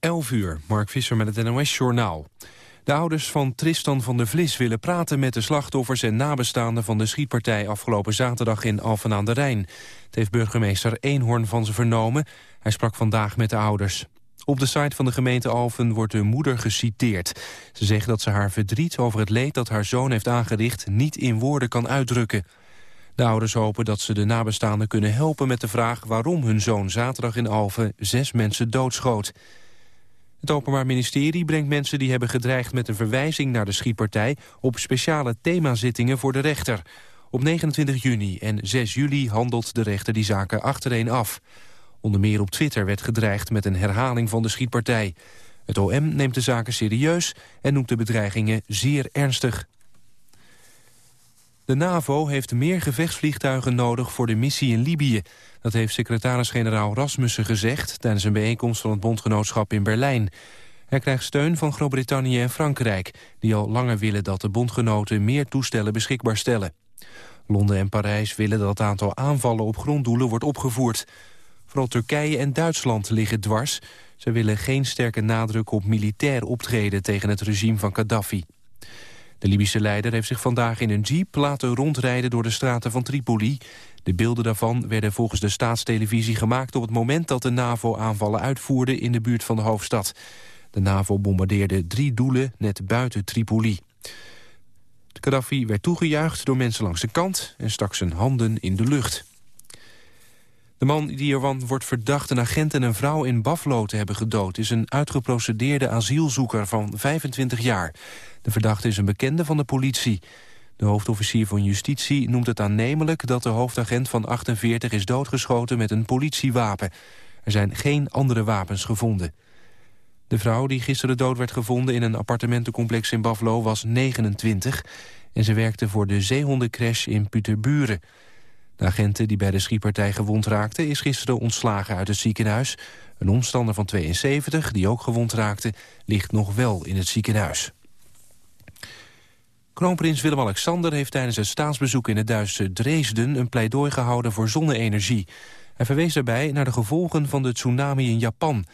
11 uur, Mark Visser met het NOS-journaal. De ouders van Tristan van der Vlis willen praten met de slachtoffers en nabestaanden van de schietpartij afgelopen zaterdag in Alphen aan de Rijn. Het heeft burgemeester Eenhoorn van ze vernomen. Hij sprak vandaag met de ouders. Op de site van de gemeente Alphen wordt de moeder geciteerd. Ze zegt dat ze haar verdriet over het leed dat haar zoon heeft aangericht niet in woorden kan uitdrukken. De ouders hopen dat ze de nabestaanden kunnen helpen met de vraag waarom hun zoon zaterdag in Alphen zes mensen doodschoot. Het Openbaar Ministerie brengt mensen die hebben gedreigd met een verwijzing naar de schietpartij op speciale themazittingen voor de rechter. Op 29 juni en 6 juli handelt de rechter die zaken achtereen af. Onder meer op Twitter werd gedreigd met een herhaling van de schietpartij. Het OM neemt de zaken serieus en noemt de bedreigingen zeer ernstig. De NAVO heeft meer gevechtsvliegtuigen nodig voor de missie in Libië. Dat heeft secretaris-generaal Rasmussen gezegd... tijdens een bijeenkomst van het bondgenootschap in Berlijn. Hij krijgt steun van Groot-Brittannië en Frankrijk... die al langer willen dat de bondgenoten meer toestellen beschikbaar stellen. Londen en Parijs willen dat het aantal aanvallen op gronddoelen wordt opgevoerd. Vooral Turkije en Duitsland liggen dwars. Ze willen geen sterke nadruk op militair optreden tegen het regime van Gaddafi. De Libische leider heeft zich vandaag in een jeep laten rondrijden door de straten van Tripoli. De beelden daarvan werden volgens de staatstelevisie gemaakt op het moment dat de NAVO aanvallen uitvoerde in de buurt van de hoofdstad. De NAVO bombardeerde drie doelen net buiten Tripoli. De Gaddafi werd toegejuicht door mensen langs de kant en stak zijn handen in de lucht. De man die ervan wordt verdacht een agent en een vrouw in Buffalo te hebben gedood... is een uitgeprocedeerde asielzoeker van 25 jaar. De verdachte is een bekende van de politie. De hoofdofficier van Justitie noemt het aannemelijk... dat de hoofdagent van 48 is doodgeschoten met een politiewapen. Er zijn geen andere wapens gevonden. De vrouw die gisteren dood werd gevonden in een appartementencomplex in Buffalo was 29... en ze werkte voor de zeehondencrash in Puterburen... De agenten die bij de schietpartij gewond raakte... is gisteren ontslagen uit het ziekenhuis. Een omstander van 72, die ook gewond raakte... ligt nog wel in het ziekenhuis. Kroonprins Willem-Alexander heeft tijdens het staatsbezoek in het Duitse Dresden... een pleidooi gehouden voor zonne-energie. Hij verwees daarbij naar de gevolgen van de tsunami in Japan...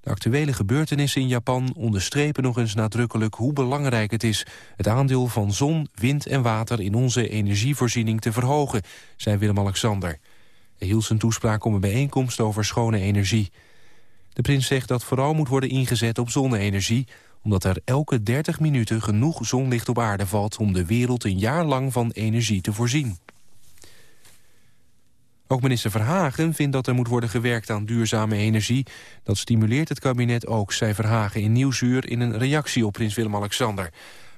De actuele gebeurtenissen in Japan onderstrepen nog eens nadrukkelijk hoe belangrijk het is het aandeel van zon, wind en water in onze energievoorziening te verhogen, zei Willem-Alexander. Hij hield zijn toespraak om een bijeenkomst over schone energie. De prins zegt dat vooral moet worden ingezet op zonne-energie, omdat er elke 30 minuten genoeg zonlicht op aarde valt om de wereld een jaar lang van energie te voorzien. Ook minister Verhagen vindt dat er moet worden gewerkt aan duurzame energie. Dat stimuleert het kabinet ook, zei Verhagen in Nieuwsuur... in een reactie op prins Willem-Alexander.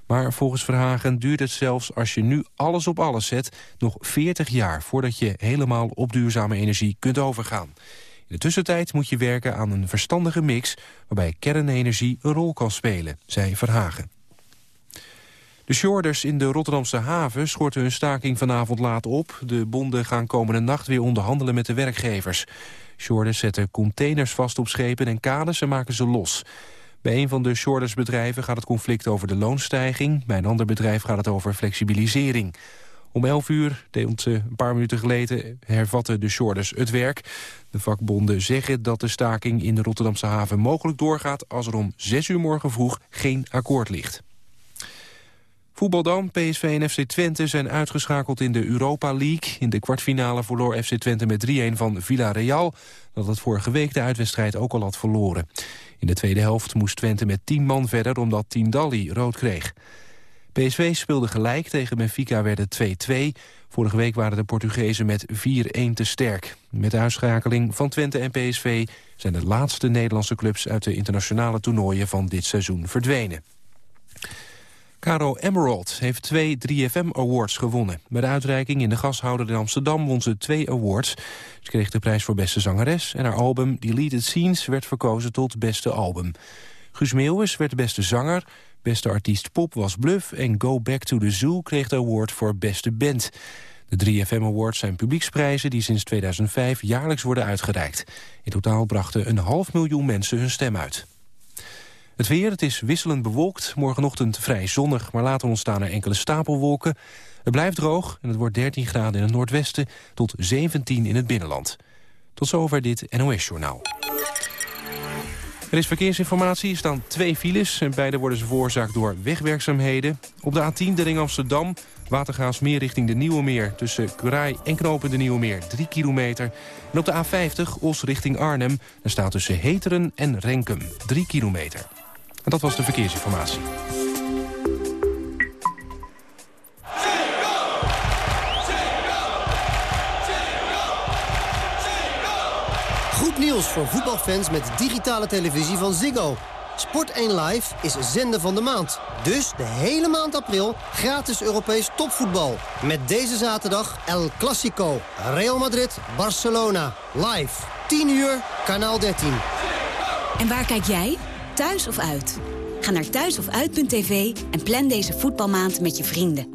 Maar volgens Verhagen duurt het zelfs als je nu alles op alles zet... nog 40 jaar voordat je helemaal op duurzame energie kunt overgaan. In de tussentijd moet je werken aan een verstandige mix... waarbij kernenergie een rol kan spelen, zei Verhagen. De shorders in de Rotterdamse haven schorten hun staking vanavond laat op. De bonden gaan komende nacht weer onderhandelen met de werkgevers. Shorders zetten containers vast op schepen en kades en maken ze los. Bij een van de shordersbedrijven gaat het conflict over de loonstijging. Bij een ander bedrijf gaat het over flexibilisering. Om 11 uur, een paar minuten geleden, hervatten de shorters het werk. De vakbonden zeggen dat de staking in de Rotterdamse haven mogelijk doorgaat... als er om 6 uur morgen vroeg geen akkoord ligt. Voetbaldam, PSV en FC Twente zijn uitgeschakeld in de Europa League. In de kwartfinale verloor FC Twente met 3-1 van Villarreal... dat het vorige week de uitwedstrijd ook al had verloren. In de tweede helft moest Twente met 10 man verder omdat Tindalli rood kreeg. PSV speelde gelijk, tegen Benfica werden 2-2. Vorige week waren de Portugezen met 4-1 te sterk. Met de uitschakeling van Twente en PSV... zijn de laatste Nederlandse clubs uit de internationale toernooien van dit seizoen verdwenen. Caro Emerald heeft twee 3FM Awards gewonnen. Bij de uitreiking in de gashouder in Amsterdam won ze twee awards. Ze kreeg de prijs voor beste zangeres... en haar album Deleted Scenes werd verkozen tot beste album. Guus Meeuwis werd beste zanger... Beste artiest pop was Bluff en Go Back to the Zoo kreeg de award voor beste band. De 3FM Awards zijn publieksprijzen die sinds 2005 jaarlijks worden uitgereikt. In totaal brachten een half miljoen mensen hun stem uit. Het weer, het is wisselend bewolkt. Morgenochtend vrij zonnig, maar later ontstaan er enkele stapelwolken. Het blijft droog en het wordt 13 graden in het noordwesten... tot 17 in het binnenland. Tot zover dit NOS-journaal. Er is verkeersinformatie, er staan twee files... en beide worden veroorzaakt door wegwerkzaamheden. Op de A10 de ring Amsterdam, Watergaasmeer richting de Nieuwe Meer... tussen Kuraai en Knopen de Nieuwe Meer, 3 kilometer. En op de A50 Os richting Arnhem, er staat tussen Heteren en Renkum, 3 kilometer. En dat was de verkeersinformatie. Goed nieuws voor voetbalfans met digitale televisie van Ziggo. Sport 1 Live is zender van de maand. Dus de hele maand april gratis Europees topvoetbal. Met deze zaterdag El Clasico. Real Madrid-Barcelona. Live. 10 uur, kanaal 13. En waar kijk jij? Thuis of uit? Ga naar thuisofuit.tv en plan deze voetbalmaand met je vrienden.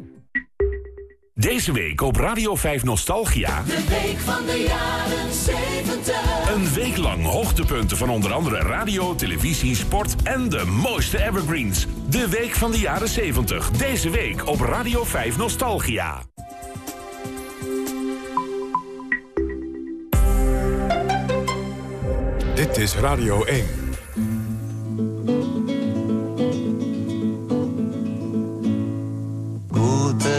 Deze week op Radio 5 Nostalgia. De week van de jaren 70. Een week lang hoogtepunten van onder andere radio, televisie, sport en de mooiste evergreens. De week van de jaren 70. Deze week op Radio 5 Nostalgia. Dit is Radio 1.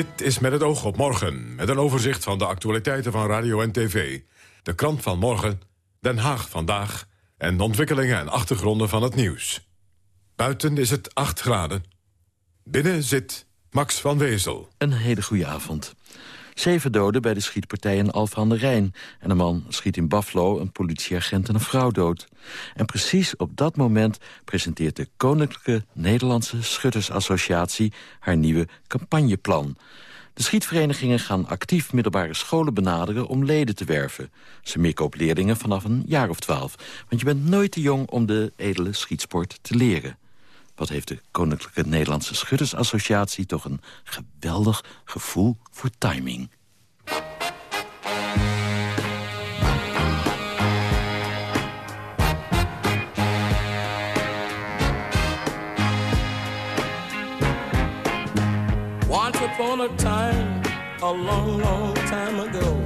Dit is met het oog op morgen, met een overzicht van de actualiteiten van radio en tv. De krant van morgen, Den Haag vandaag en de ontwikkelingen en achtergronden van het nieuws. Buiten is het 8 graden. Binnen zit Max van Wezel. Een hele goede avond. Zeven doden bij de schietpartij in Alphen aan de Rijn. En een man schiet in Buffalo een politieagent en een vrouw dood. En precies op dat moment presenteert de Koninklijke Nederlandse Schuttersassociatie... haar nieuwe campagneplan. De schietverenigingen gaan actief middelbare scholen benaderen om leden te werven. Ze mikken op leerlingen vanaf een jaar of twaalf. Want je bent nooit te jong om de edele schietsport te leren. Wat heeft de Koninklijke Nederlandse Schuttersassociatie... toch een geweldig gevoel voor timing. Once upon a time, a long, long time ago,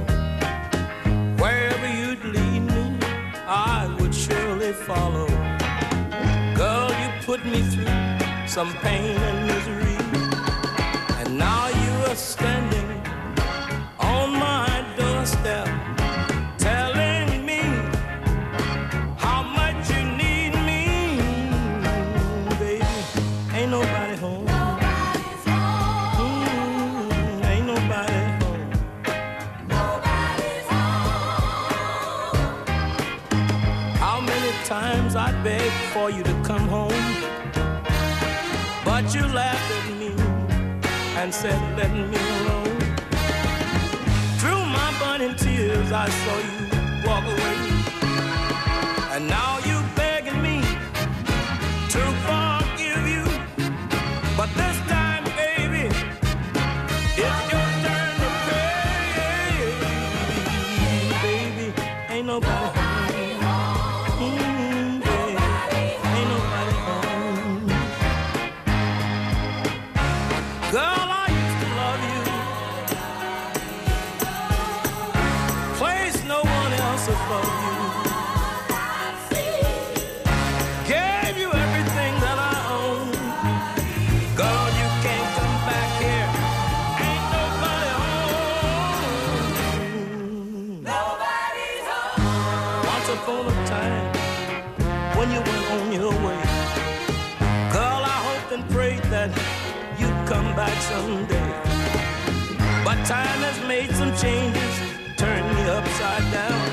some pain and misery, and now you are standing and said, "Let me alone." Through my burning tears, I saw you back someday. But time has made some changes, turned me upside down.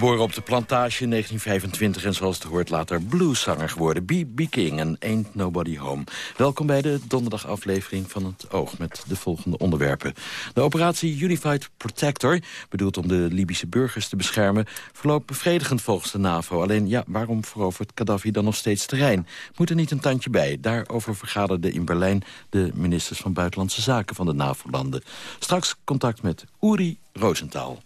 Geboren op de plantage in 1925 en zoals het hoort later blueszanger geworden. B.B. King en Ain't Nobody Home. Welkom bij de donderdagaflevering van het Oog met de volgende onderwerpen. De operatie Unified Protector, bedoeld om de Libische burgers te beschermen... verloopt bevredigend volgens de NAVO. Alleen, ja, waarom verovert Gaddafi dan nog steeds terrein? Moet er niet een tandje bij? Daarover vergaderden in Berlijn de ministers van Buitenlandse Zaken van de NAVO-landen. Straks contact met Uri Rosenthal.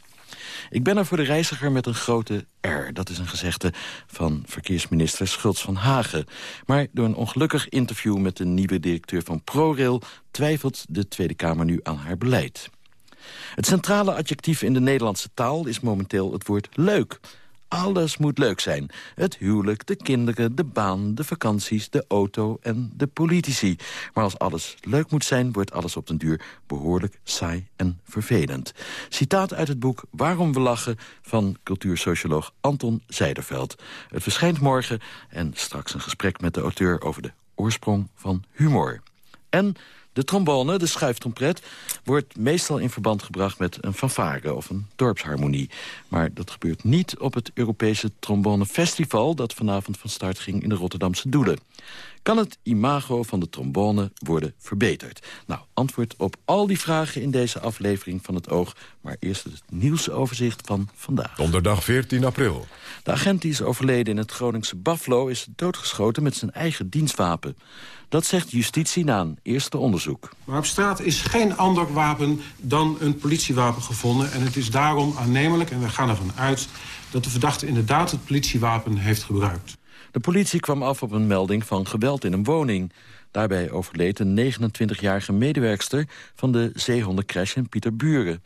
Ik ben er voor de reiziger met een grote R. Dat is een gezegde van verkeersminister Schultz van Hagen. Maar door een ongelukkig interview met de nieuwe directeur van ProRail... twijfelt de Tweede Kamer nu aan haar beleid. Het centrale adjectief in de Nederlandse taal is momenteel het woord leuk... Alles moet leuk zijn. Het huwelijk, de kinderen, de baan, de vakanties, de auto en de politici. Maar als alles leuk moet zijn, wordt alles op den duur behoorlijk saai en vervelend. Citaat uit het boek Waarom we lachen van cultuursocioloog Anton Zijderveld. Het verschijnt morgen en straks een gesprek met de auteur over de oorsprong van humor. En de trombone, de schuiftrompet, wordt meestal in verband gebracht met een fanfare of een dorpsharmonie. Maar dat gebeurt niet op het Europese Trombonefestival... dat vanavond van start ging in de Rotterdamse Doelen. Kan het imago van de trombone worden verbeterd? Nou, antwoord op al die vragen in deze aflevering van het Oog. Maar eerst het nieuwsoverzicht van vandaag. Donderdag 14 april. De agent die is overleden in het Groningse Buffalo... is doodgeschoten met zijn eigen dienstwapen. Dat zegt justitie na een eerste onderzoek. Maar op straat is geen ander wapen dan een politiewapen gevonden. En het is daarom aannemelijk, en we gaan ervan uit... dat de verdachte inderdaad het politiewapen heeft gebruikt. De politie kwam af op een melding van geweld in een woning. Daarbij overleed een 29-jarige medewerkster van de zeehondencrash in Pieterburen.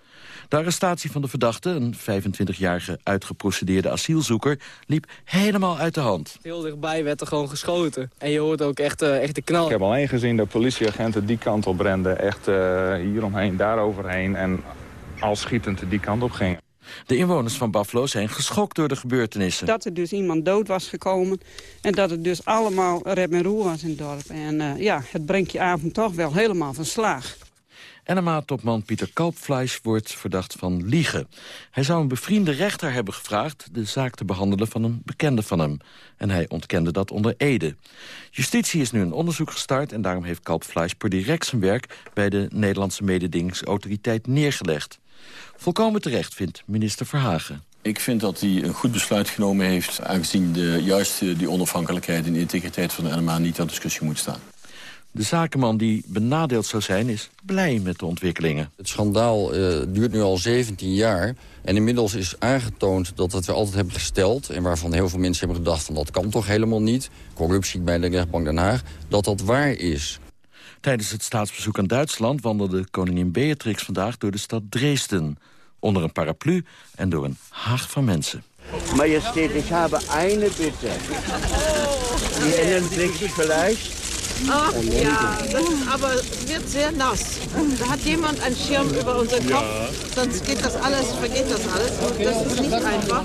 De arrestatie van de verdachte, een 25-jarige uitgeprocedeerde asielzoeker... liep helemaal uit de hand. Heel dichtbij werd er gewoon geschoten. En je hoort ook echt, uh, echt de knal. Ik heb alleen gezien dat politieagenten die kant op renden. Echt uh, hier omheen, daar overheen. En al schietend die kant op gingen. De inwoners van Buffalo zijn geschokt door de gebeurtenissen. Dat er dus iemand dood was gekomen en dat het dus allemaal rep en roer was in het dorp. En uh, ja, het brengt je avond toch wel helemaal van slag. NMA-topman Pieter Kalpfleisch wordt verdacht van liegen. Hij zou een bevriende rechter hebben gevraagd de zaak te behandelen van een bekende van hem. En hij ontkende dat onder Ede. Justitie is nu een onderzoek gestart en daarom heeft Kalpfleisch per direct zijn werk bij de Nederlandse mededingingsautoriteit neergelegd. Volkomen terecht, vindt minister Verhagen. Ik vind dat hij een goed besluit genomen heeft... aangezien de, juist die onafhankelijkheid en integriteit van de NMA niet ter discussie moet staan. De zakenman die benadeeld zou zijn is blij met de ontwikkelingen. Het schandaal uh, duurt nu al 17 jaar. En inmiddels is aangetoond dat wat we altijd hebben gesteld... en waarvan heel veel mensen hebben gedacht van dat kan toch helemaal niet... corruptie bij de rechtbank Den Haag, dat dat waar is. Tijdens het staatsbezoek aan Duitsland wandelde koningin Beatrix vandaag door de stad Dresden. Onder een paraplu en door een haag van mensen. Majesteit, ik heb een bitte. Die erinnern zich vielleicht? Ach ja, das ist aber wird sehr nass. Da hat jemand einen Schirm über unseren Kopf, sonst geht das alles, vergeht das alles. Das ist nicht einfach.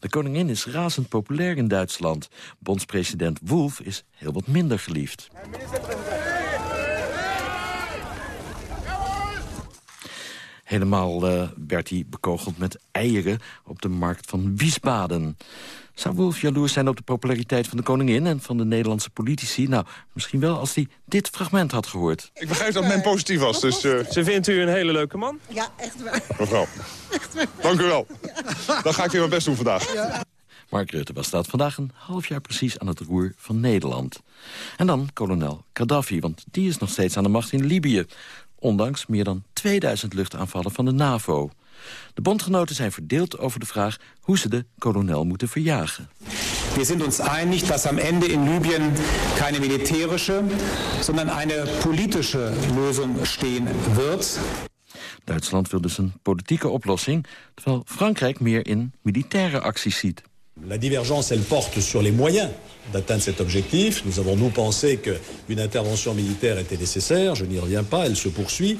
De koningin is razend populair in Duitsland. Bondspresident Wolf is heel wat minder geliefd. Helemaal uh, werd hij bekogeld met eieren op de markt van Wiesbaden. Zou Wolf jaloers zijn op de populariteit van de koningin... en van de Nederlandse politici? Nou, misschien wel als hij dit fragment had gehoord. Ik begrijp dat men positief was, dus... Uh... Ze vindt u een hele leuke man? Ja, echt waar. Mevrouw, echt waar. dank u wel. Dan ga ik weer mijn best doen vandaag. Ja. Mark Rutte was staat vandaag een half jaar precies aan het roer van Nederland. En dan kolonel Gaddafi, want die is nog steeds aan de macht in Libië ondanks meer dan 2000 luchtaanvallen van de NAVO. De bondgenoten zijn verdeeld over de vraag hoe ze de kolonel moeten verjagen. We zijn ons einig dat am Ende in Libyen keine militärische, sondern eine politische Lösung stehen wird. Duitsland wil dus een politieke oplossing, terwijl Frankrijk meer in militaire acties ziet. La divergence, elle porte sur les moyens d'atteindre cet objectif. Nous avons, nous, pensé qu'une intervention militaire était nécessaire. Je n'y reviens pas, elle se poursuit.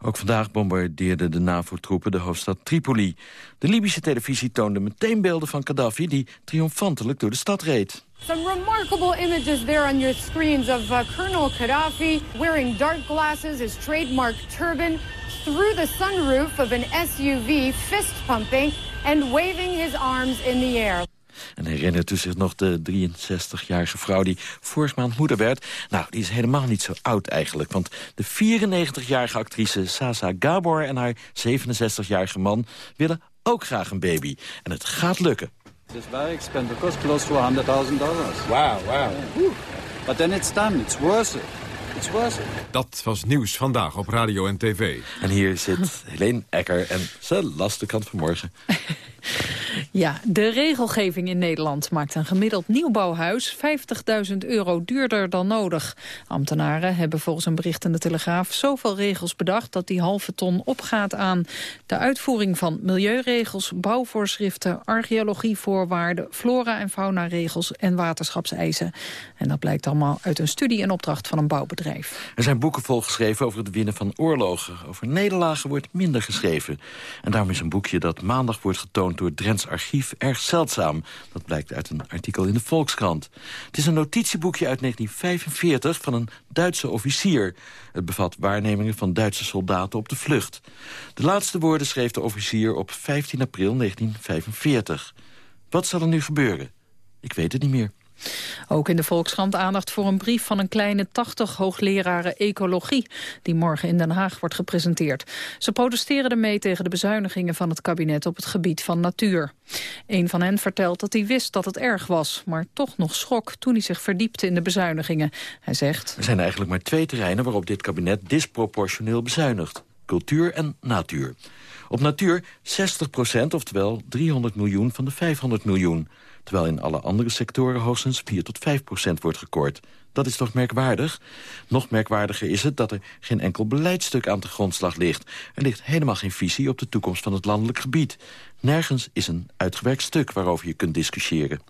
Ook vandaag bombardeerden de NAVO-troepen de hoofdstad Tripoli. De Libische televisie toonde meteen beelden van Gaddafi... die triomfantelijk door de stad reed. Some remarkable images there on your screens of uh, Colonel Gaddafi wearing dark glasses, his trademark turban, through the sunroof of an SUV, fist pumping and waving his arms in the air. En herinnert u zich nog de 63-jarige vrouw die vorig maand moeder werd? Nou, die is helemaal niet zo oud eigenlijk. Want de 94-jarige actrice Sasa Gabor en haar 67-jarige man... willen ook graag een baby. En het gaat lukken. This very expensive, cost close to 100.000 dollars. Wow, wow. But then it's done, it's worth it. It's worth it. Dat was nieuws vandaag op radio en tv. En hier zit Helene Ecker en ze las de kant van morgen. Ja, de regelgeving in Nederland maakt een gemiddeld nieuwbouwhuis 50.000 euro duurder dan nodig. Ambtenaren hebben volgens een bericht in de Telegraaf zoveel regels bedacht dat die halve ton opgaat aan de uitvoering van milieuregels, bouwvoorschriften, archeologievoorwaarden, flora- en faunaregels en waterschapseisen. En dat blijkt allemaal uit een studie en opdracht van een bouwbedrijf. Er zijn boeken volgeschreven over het winnen van oorlogen. Over nederlagen wordt minder geschreven. En daarom is een boekje dat maandag wordt getoond door Drents Archief erg zeldzaam. Dat blijkt uit een artikel in de Volkskrant. Het is een notitieboekje uit 1945 van een Duitse officier. Het bevat waarnemingen van Duitse soldaten op de vlucht. De laatste woorden schreef de officier op 15 april 1945. Wat zal er nu gebeuren? Ik weet het niet meer. Ook in de Volkskrant aandacht voor een brief van een kleine 80 hoogleraren ecologie... die morgen in Den Haag wordt gepresenteerd. Ze protesteren ermee tegen de bezuinigingen van het kabinet op het gebied van natuur. Een van hen vertelt dat hij wist dat het erg was... maar toch nog schrok toen hij zich verdiepte in de bezuinigingen. Hij zegt... Er zijn eigenlijk maar twee terreinen waarop dit kabinet disproportioneel bezuinigt. Cultuur en natuur. Op natuur 60 procent, oftewel 300 miljoen van de 500 miljoen terwijl in alle andere sectoren hoogstens 4 tot 5 procent wordt gekort. Dat is toch merkwaardig? Nog merkwaardiger is het dat er geen enkel beleidstuk aan de grondslag ligt. Er ligt helemaal geen visie op de toekomst van het landelijk gebied. Nergens is een uitgewerkt stuk waarover je kunt discussiëren.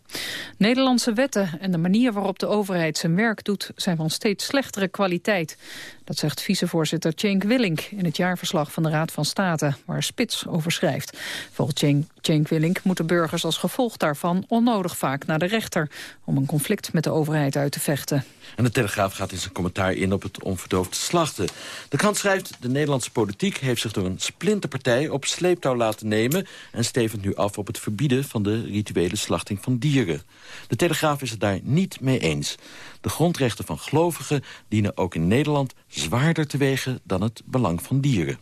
Nederlandse wetten en de manier waarop de overheid zijn werk doet... zijn van steeds slechtere kwaliteit. Dat zegt vicevoorzitter Cenk Willink in het jaarverslag van de Raad van State... waar Spits over schrijft. Volgens Cenk, Willink moeten burgers als gevolg daarvan... onnodig vaak naar de rechter om een conflict met de overheid uit te vechten. En de Telegraaf gaat in zijn commentaar in op het onverdoofde slachten. De krant schrijft, de Nederlandse politiek heeft zich door een splinterpartij op sleeptouw laten nemen... en stevend nu af op het verbieden van de rituele slachting van dieren. De Telegraaf is het daar niet mee eens. De grondrechten van gelovigen dienen ook in Nederland zwaarder te wegen dan het belang van dieren.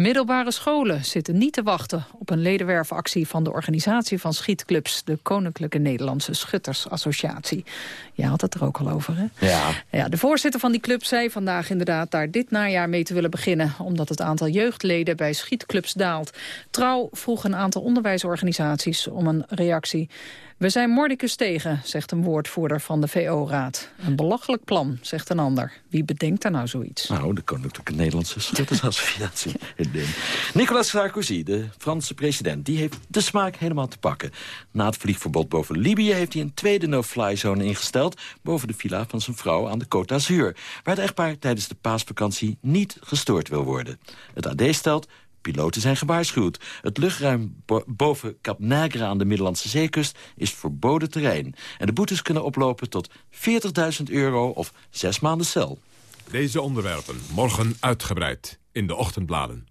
Middelbare scholen zitten niet te wachten op een ledenwerfactie van de organisatie van schietclubs, de Koninklijke Nederlandse Schuttersassociatie. Je had het er ook al over, hè? Ja. ja. De voorzitter van die club zei vandaag inderdaad daar dit najaar mee te willen beginnen, omdat het aantal jeugdleden bij schietclubs daalt. Trouw vroeg een aantal onderwijsorganisaties om een reactie. We zijn mordicus tegen, zegt een woordvoerder van de VO-raad. Een belachelijk plan, zegt een ander. Wie bedenkt daar nou zoiets? Nou, de Koninklijke Nederlandse Schuttersassociatie. Nicolas Sarkozy, de Franse president, die heeft de smaak helemaal te pakken. Na het vliegverbod boven Libië heeft hij een tweede no-fly zone ingesteld... boven de villa van zijn vrouw aan de Côte d'Azur... waar het echtpaar tijdens de paasvakantie niet gestoord wil worden. Het AD stelt Piloten zijn gewaarschuwd. Het luchtruim boven Cap Nagre aan de Middellandse zeekust is verboden terrein. En de boetes kunnen oplopen tot 40.000 euro of zes maanden cel. Deze onderwerpen morgen uitgebreid in de ochtendbladen.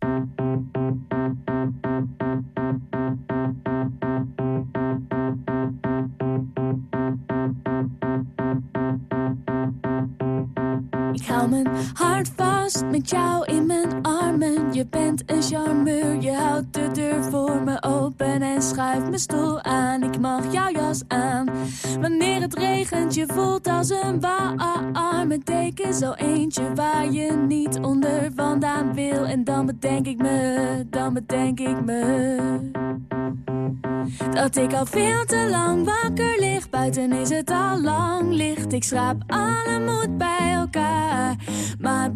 Ik hou mijn hart vast met jou in mijn armen. Je bent een charmeur, je houdt de deur voor me open en schat schuif mijn stoel aan, ik mag jouw jas aan. Wanneer het regent, je voelt als een warme deken. Zo eentje waar je niet onder vandaan wil. En dan bedenk ik me, dan bedenk ik me. Dat ik al veel te lang wakker lig. Buiten is het al lang licht. Ik schraap alle moed bij elkaar. Maar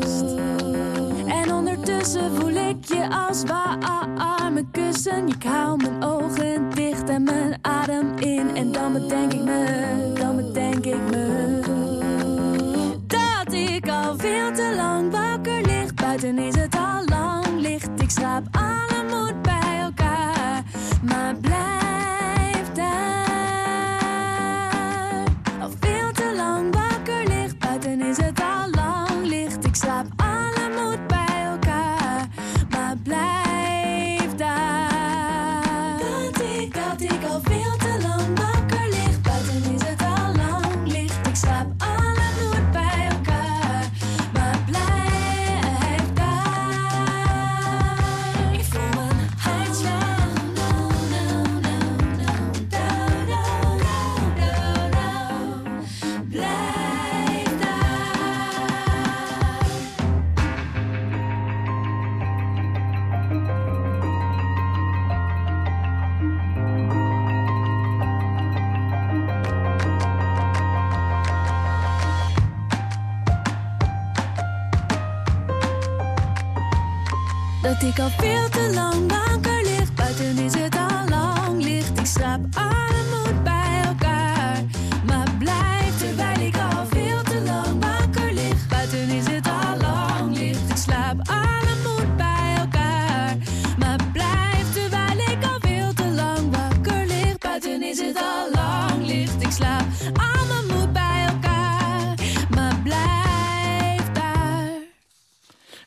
Als warme kussen. Ik hou mijn ogen dicht en mijn adem in. En dan bedenk ik me, dan bedenk ik me. Dat ik al veel te lang wakker lig. Buiten is het al lang licht. Ik slaap alle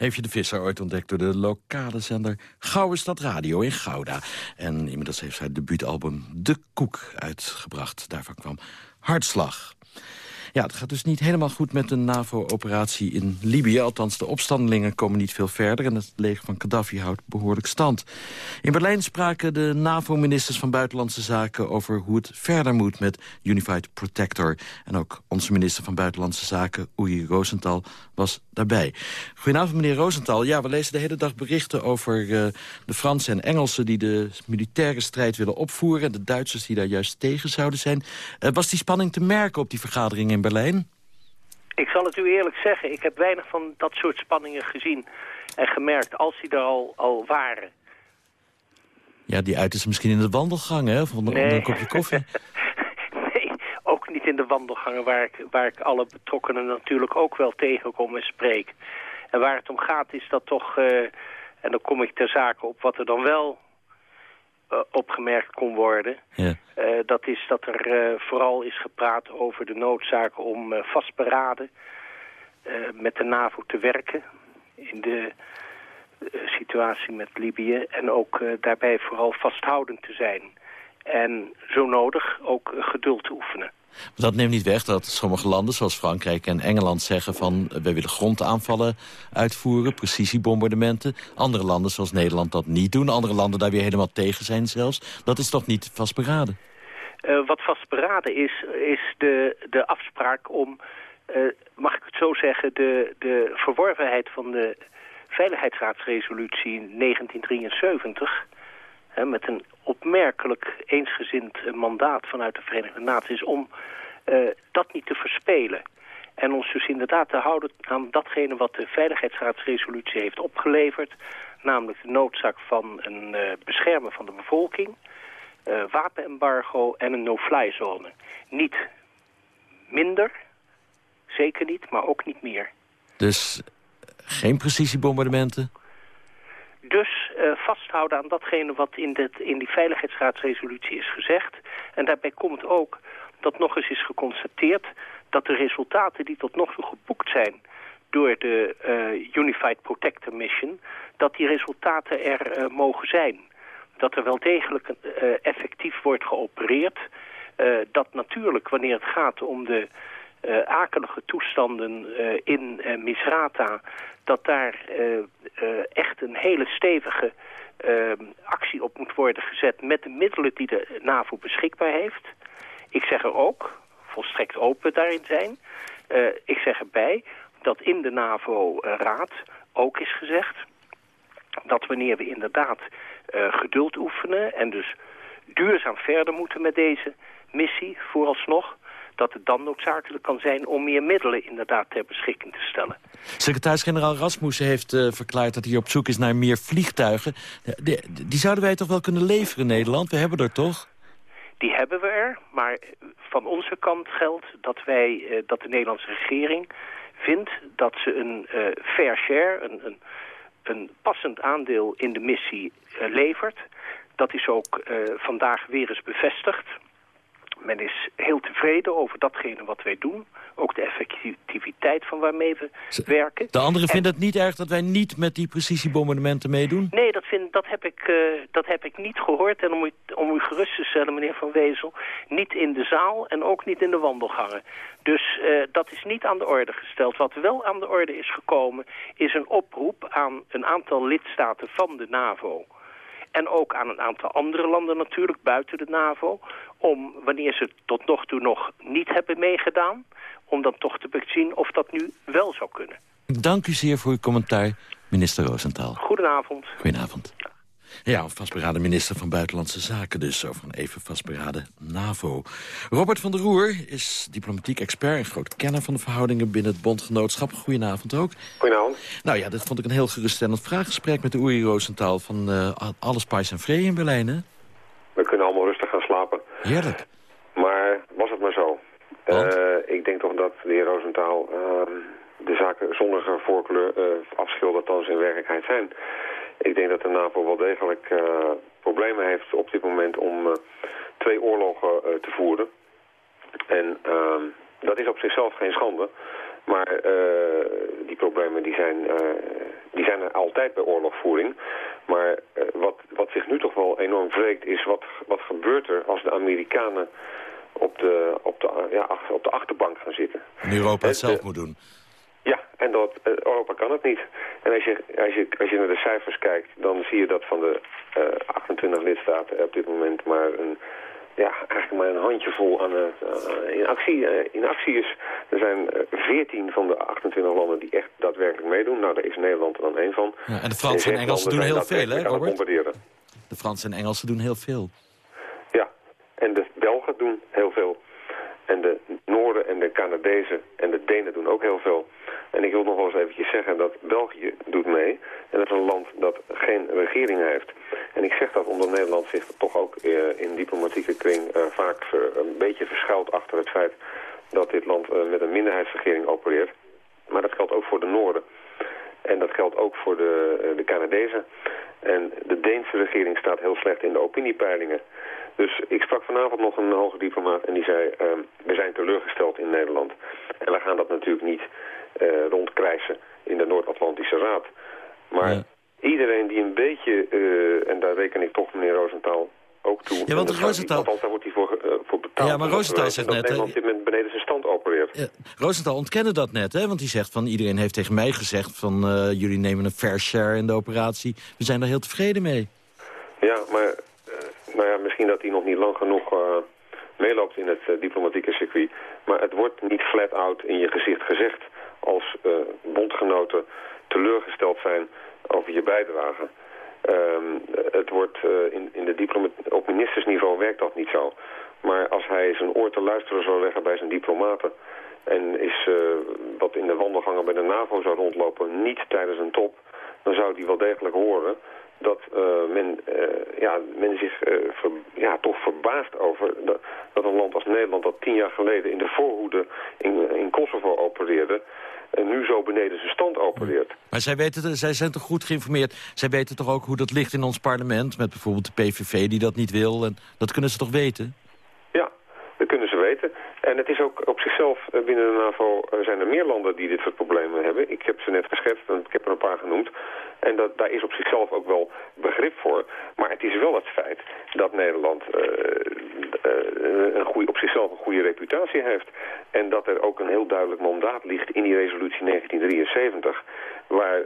Heeft je de visser ooit ontdekt door de lokale zender Gouwe Stad Radio in Gouda. En inmiddels heeft zij het debuutalbum De Koek uitgebracht. Daarvan kwam Hartslag. Ja, het gaat dus niet helemaal goed met de NAVO-operatie in Libië. Althans, de opstandelingen komen niet veel verder... en het leger van Gaddafi houdt behoorlijk stand. In Berlijn spraken de NAVO-ministers van Buitenlandse Zaken... over hoe het verder moet met Unified Protector. En ook onze minister van Buitenlandse Zaken, Uri Rosenthal, was daarbij. Goedenavond, meneer Rosenthal. Ja, we lezen de hele dag berichten over eh, de Fransen en Engelsen... die de militaire strijd willen opvoeren... en de Duitsers die daar juist tegen zouden zijn. Eh, was die spanning te merken op die vergadering in Berlijn? Ik zal het u eerlijk zeggen, ik heb weinig van dat soort spanningen gezien en gemerkt als die er al, al waren. Ja, die uiten ze misschien in de wandelgang, hè? Of onder, onder een kopje koffie. nee, ook niet in de wandelgangen waar ik, waar ik alle betrokkenen natuurlijk ook wel tegenkom en spreek. En waar het om gaat is dat toch, eh, en dan kom ik ter zake op wat er dan wel opgemerkt kon worden. Ja. Eh, dat is dat er eh, vooral is gepraat over de noodzaak om eh, vastberaden eh, met de NAVO te werken in de eh, situatie met Libië. En ook eh, daarbij vooral vasthoudend te zijn. En zo nodig ook eh, geduld te oefenen. Dat neemt niet weg dat sommige landen, zoals Frankrijk en Engeland, zeggen van... we willen grondaanvallen uitvoeren, precisiebombardementen. Andere landen, zoals Nederland, dat niet doen. Andere landen daar weer helemaal tegen zijn zelfs. Dat is toch niet vastberaden? Eh, wat vastberaden is, is de, de afspraak om, eh, mag ik het zo zeggen, de, de verworvenheid van de Veiligheidsraadsresolutie 1973, met een opmerkelijk eensgezind eh, mandaat vanuit de Verenigde Naties, om eh, dat niet te verspelen. En ons dus inderdaad te houden aan datgene wat de Veiligheidsraadsresolutie heeft opgeleverd, namelijk de noodzaak van een eh, beschermen van de bevolking, eh, wapenembargo en een no-fly zone. Niet minder, zeker niet, maar ook niet meer. Dus geen precisiebombardementen? Dus eh, vasthouden aan datgene wat in, dit, in die Veiligheidsraadsresolutie is gezegd. En daarbij komt ook dat nog eens is geconstateerd dat de resultaten die tot nog toe geboekt zijn door de uh, Unified Protector Mission, dat die resultaten er uh, mogen zijn. Dat er wel degelijk effectief wordt geopereerd. dat natuurlijk wanneer het gaat om de akelige toestanden in Misrata... dat daar echt een hele stevige actie op moet worden gezet... met de middelen die de NAVO beschikbaar heeft. Ik zeg er ook, volstrekt open daarin zijn... ik zeg erbij, dat in de NAVO-raad ook is gezegd... dat wanneer we inderdaad geduld oefenen... en dus duurzaam verder moeten met deze missie, vooralsnog... dat het dan noodzakelijk kan zijn om meer middelen inderdaad ter beschikking te stellen. Secretaris-generaal Rasmussen heeft uh, verklaard dat hij op zoek is naar meer vliegtuigen. Die, die zouden wij toch wel kunnen leveren in Nederland? We hebben er toch? Die hebben we er, maar van onze kant geldt dat, wij, uh, dat de Nederlandse regering vindt dat ze een uh, fair share, een, een, een, passend aandeel in de missie levert. Dat is ook vandaag weer eens bevestigd. Men is heel tevreden over datgene wat wij doen. Ook de effectiviteit van waarmee we werken. De anderen vinden het niet erg dat wij niet met die precisiebombardementen meedoen? Nee, dat, vind, dat, heb ik, uh, dat heb ik niet gehoord. En om u, om u gerust te stellen, meneer Van Wezel... niet in de zaal en ook niet in de wandelgangen. Dus uh, dat is niet aan de orde gesteld. Wat wel aan de orde is gekomen... is een oproep aan een aantal lidstaten van de NAVO... En ook aan een aantal andere landen natuurlijk, buiten de NAVO... om, wanneer ze tot nog toe nog niet hebben meegedaan... om dan toch te bezien of dat nu wel zou kunnen. Dank u zeer voor uw commentaar, minister Roosentaal. Goedenavond. Goedenavond. Ja, vastberaden minister van Buitenlandse Zaken dus... over een even vastberaden NAVO. Robert van der Roer is diplomatiek expert... en groot kenner van de verhoudingen binnen het bondgenootschap. Goedenavond ook. Goedenavond. Nou ja, dit vond ik een heel geruststellend vraaggesprek... met de Uri Roosentaal van uh, Alles Pais en Vree in Berlijn, hè? We kunnen allemaal rustig gaan slapen. Heerlijk. Maar was het maar zo. Uh, ik denk toch dat de heer Roosentaal... Uh, de zaken zonder voorkleur uh, afschildert dan ze in werkelijkheid zijn. Ik denk dat de NAVO wel degelijk uh, problemen heeft op dit moment om uh, twee oorlogen uh, te voeren. En dat is op zichzelf geen schande. Maar die problemen die zijn, die zijn er altijd bij oorlogvoering. Maar wat, wat zich nu toch wel enorm wreekt is wat, wat gebeurt er als de Amerikanen op de, op de, ja, op de achterbank gaan zitten. En Europa het zelf moet doen. Ja, en dat, uh, Europa kan het niet. En als je, als, je, als je naar de cijfers kijkt, dan zie je dat van de uh, 28 lidstaten op dit moment maar een, ja, eigenlijk maar een handjevol aan, uh, in, actie, in actie is. Er zijn 14 van de 28 landen die echt daadwerkelijk meedoen. Nou, daar is Nederland er dan één van. Ja, en de Fransen en, en Engelsen doen heel veel, hè, Robert? De Fransen en Engelsen doen heel veel. Ja, en de Belgen doen heel veel. En de Noorden en de Canadezen en de Denen doen ook heel veel. En ik wil nog wel eens eventjes zeggen dat België doet mee. En dat is een land dat geen regering heeft. En ik zeg dat omdat Nederland zich toch ook uh, in diplomatieke kring uh, vaak een beetje verschuilt achter het feit dat dit land uh, met een minderheidsregering opereert. Maar dat geldt ook voor de Noorden. En dat geldt ook voor de, de Canadezen. En de Deense regering staat heel slecht in de opiniepeilingen. Dus ik sprak vanavond nog een hoge diplomaat en die zei... Uh, we zijn teleurgesteld in Nederland. En we gaan dat natuurlijk niet uh, rondkrijsen in de Noord-Atlantische Raad. Maar ja. iedereen die een beetje, uh, en daar reken ik toch meneer Roosentaal ook toe... Ja, want Roosentaal... Althans, daar wordt hij voor, uh, voor betaald. Ja, maar Roosentaal zegt net... Dat Nederland dit met beneden zijn stand opereert. Ja, Roosentaal ontkende dat net, hè? Want hij zegt van... iedereen heeft tegen mij gezegd van... jullie nemen een fair share in de operatie. We zijn daar heel tevreden mee. Ja, maar nou ja, misschien dat hij nog niet lang genoeg uh, meeloopt in het uh, diplomatieke circuit. Maar het wordt niet flat-out in je gezicht gezegd als uh, bondgenoten teleurgesteld zijn over je bijdrage. Um, het wordt in, in de diplomatie, op ministersniveau werkt dat niet zo. Maar als hij zijn oor te luisteren zou leggen bij zijn diplomaten... en is wat in de wandelgangen bij de NAVO zou rondlopen niet tijdens een top... dan zou hij wel degelijk horen dat uh, men, uh, ja, men zich ver, ja, toch verbaast over dat, dat, een land als Nederland... dat tien jaar geleden in de voorhoede in, in Kosovo opereerde... en nu zo beneden zijn stand opereert. Maar zij, weten, zij zijn toch goed geïnformeerd? Zij weten toch ook hoe dat ligt in ons parlement... met bijvoorbeeld de PVV die dat niet wil? En dat kunnen ze toch weten? Ja, Dat kunnen ze weten. En het is ook op zichzelf eh, binnen de NAVO uh, zijn er meer landen die dit soort problemen hebben. Ik heb ze net geschetst en ik heb er een paar genoemd. En dat, daar is op zichzelf ook wel begrip voor. Maar het is wel het feit dat Nederland een op zichzelf een goede reputatie heeft. En dat er ook een heel duidelijk mandaat ligt in die resolutie 1973. Waar,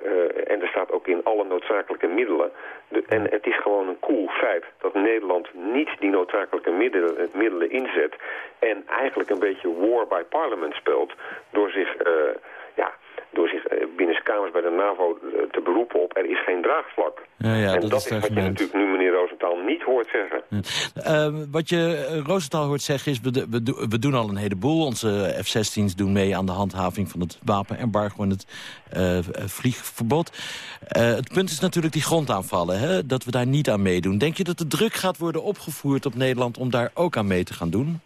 en er staat ook in alle noodzakelijke middelen. De, en het is gewoon een cool feit dat Nederland niet die noodzakelijke middelen, middelen inzet en eigenlijk een beetje war by parliament speelt door zich, ja, door zich uh, binnen kamers bij de NAVO uh, te beroepen op er is geen draagvlak. Ja, ja, en dat, dat is, wat je natuurlijk nu meneer Rosenthal niet hoort zeggen. Ja. wat je Rosenthal hoort zeggen is, we, we, we, doen al een heleboel. Onze F-16's doen mee aan de handhaving van het wapenembargo en het vliegverbod. het punt is natuurlijk die grondaanvallen, hè, dat we daar niet aan meedoen. Denk je dat de druk gaat worden opgevoerd op Nederland om daar ook aan mee te gaan doen?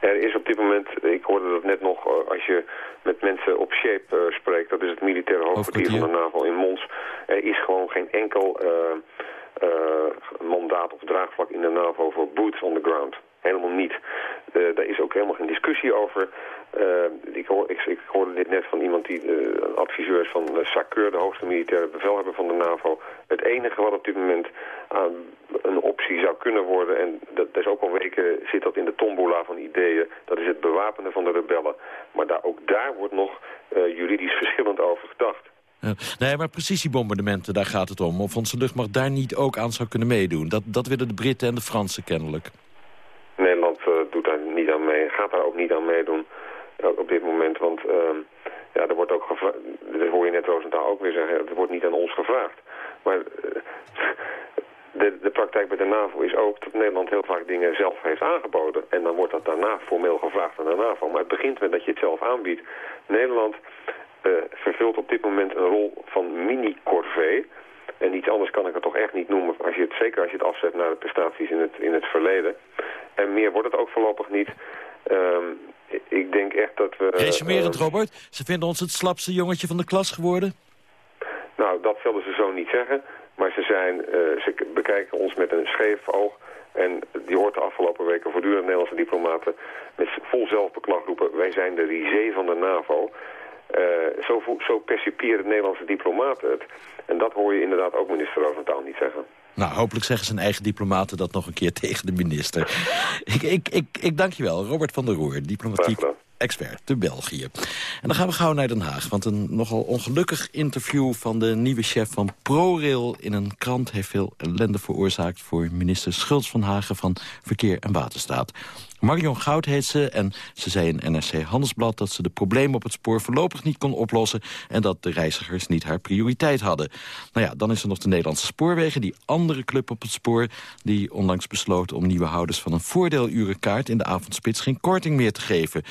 Er is op dit moment, ik hoorde dat net nog, als je met mensen op Shape uh, spreekt, dat is het militaire hoofdkwartier van de NAVO in Mons, er is gewoon geen enkel uh, uh, mandaat of draagvlak in de NAVO voor boots on the ground. Helemaal niet. Uh, daar is ook helemaal geen discussie over. Uh, ik, ik, ik, hoorde dit net van iemand die uh, een adviseur is van uh, de hoogste militaire bevelhebber van de NAVO. Het enige wat op dit moment aan een optie zou kunnen worden, en dat, dat is ook al weken zit dat in de tombola van ideeën, dat is het bewapenen van de rebellen. Maar daar, ook daar wordt nog juridisch verschillend over gedacht. Nee, maar precisiebombardementen, daar gaat het om. Of onze luchtmacht daar niet ook aan zou kunnen meedoen. Dat, dat willen de Britten en de Fransen kennelijk. Nederland doet daar niet aan mee, gaat daar niet aan meedoen op dit moment. Want uh, ja, er wordt ook gevraagd, dat hoor je net Roosentaal ook weer zeggen, er wordt niet aan ons gevraagd. Maar uh, de, de praktijk bij de NAVO is ook dat Nederland heel vaak dingen zelf heeft aangeboden. En dan wordt dat daarna formeel gevraagd aan de NAVO. Maar het begint met dat je het zelf aanbiedt. Nederland uh, vervult op dit moment een rol van mini-corvée. En iets anders kan ik het toch echt niet noemen, als je het, zeker als je het afzet naar de prestaties in het, in het verleden. En meer wordt het ook voorlopig niet. Um, ik denk echt dat we... Resumerend, uh, Robert, ze vinden ons het slapste jongetje van de klas geworden? Nou, dat zullen ze zo niet zeggen. Maar ze, zijn, uh, ze bekijken ons met een scheef oog. En die hoort de afgelopen weken voortdurend Nederlandse diplomaten... met vol zelfbeklag roepen, wij zijn de risée van de NAVO... Uh, zo, zo percipiëren Nederlandse diplomaten het. En dat hoor je inderdaad ook minister Rosenthal niet zeggen. Nou, hopelijk zeggen zijn eigen diplomaten dat nog een keer tegen de minister. ik, ik, ik, ik dank je wel, Robert van der Roer, diplomatiek expert te België. En dan gaan we gauw naar Den Haag. Want een nogal ongelukkig interview van de nieuwe chef van ProRail... in een krant heeft veel ellende veroorzaakt... voor minister Schultz van Hagen van Verkeer en Waterstaat. Marion Goud heet ze en ze zei in NRC Handelsblad... dat ze de problemen op het spoor voorlopig niet kon oplossen... en dat de reizigers niet haar prioriteit hadden. Nou ja, dan is er nog de Nederlandse Spoorwegen, die andere club op het spoor... die onlangs besloten om nieuwe houders van een voordeelurenkaart... in de avondspits geen korting meer te geven.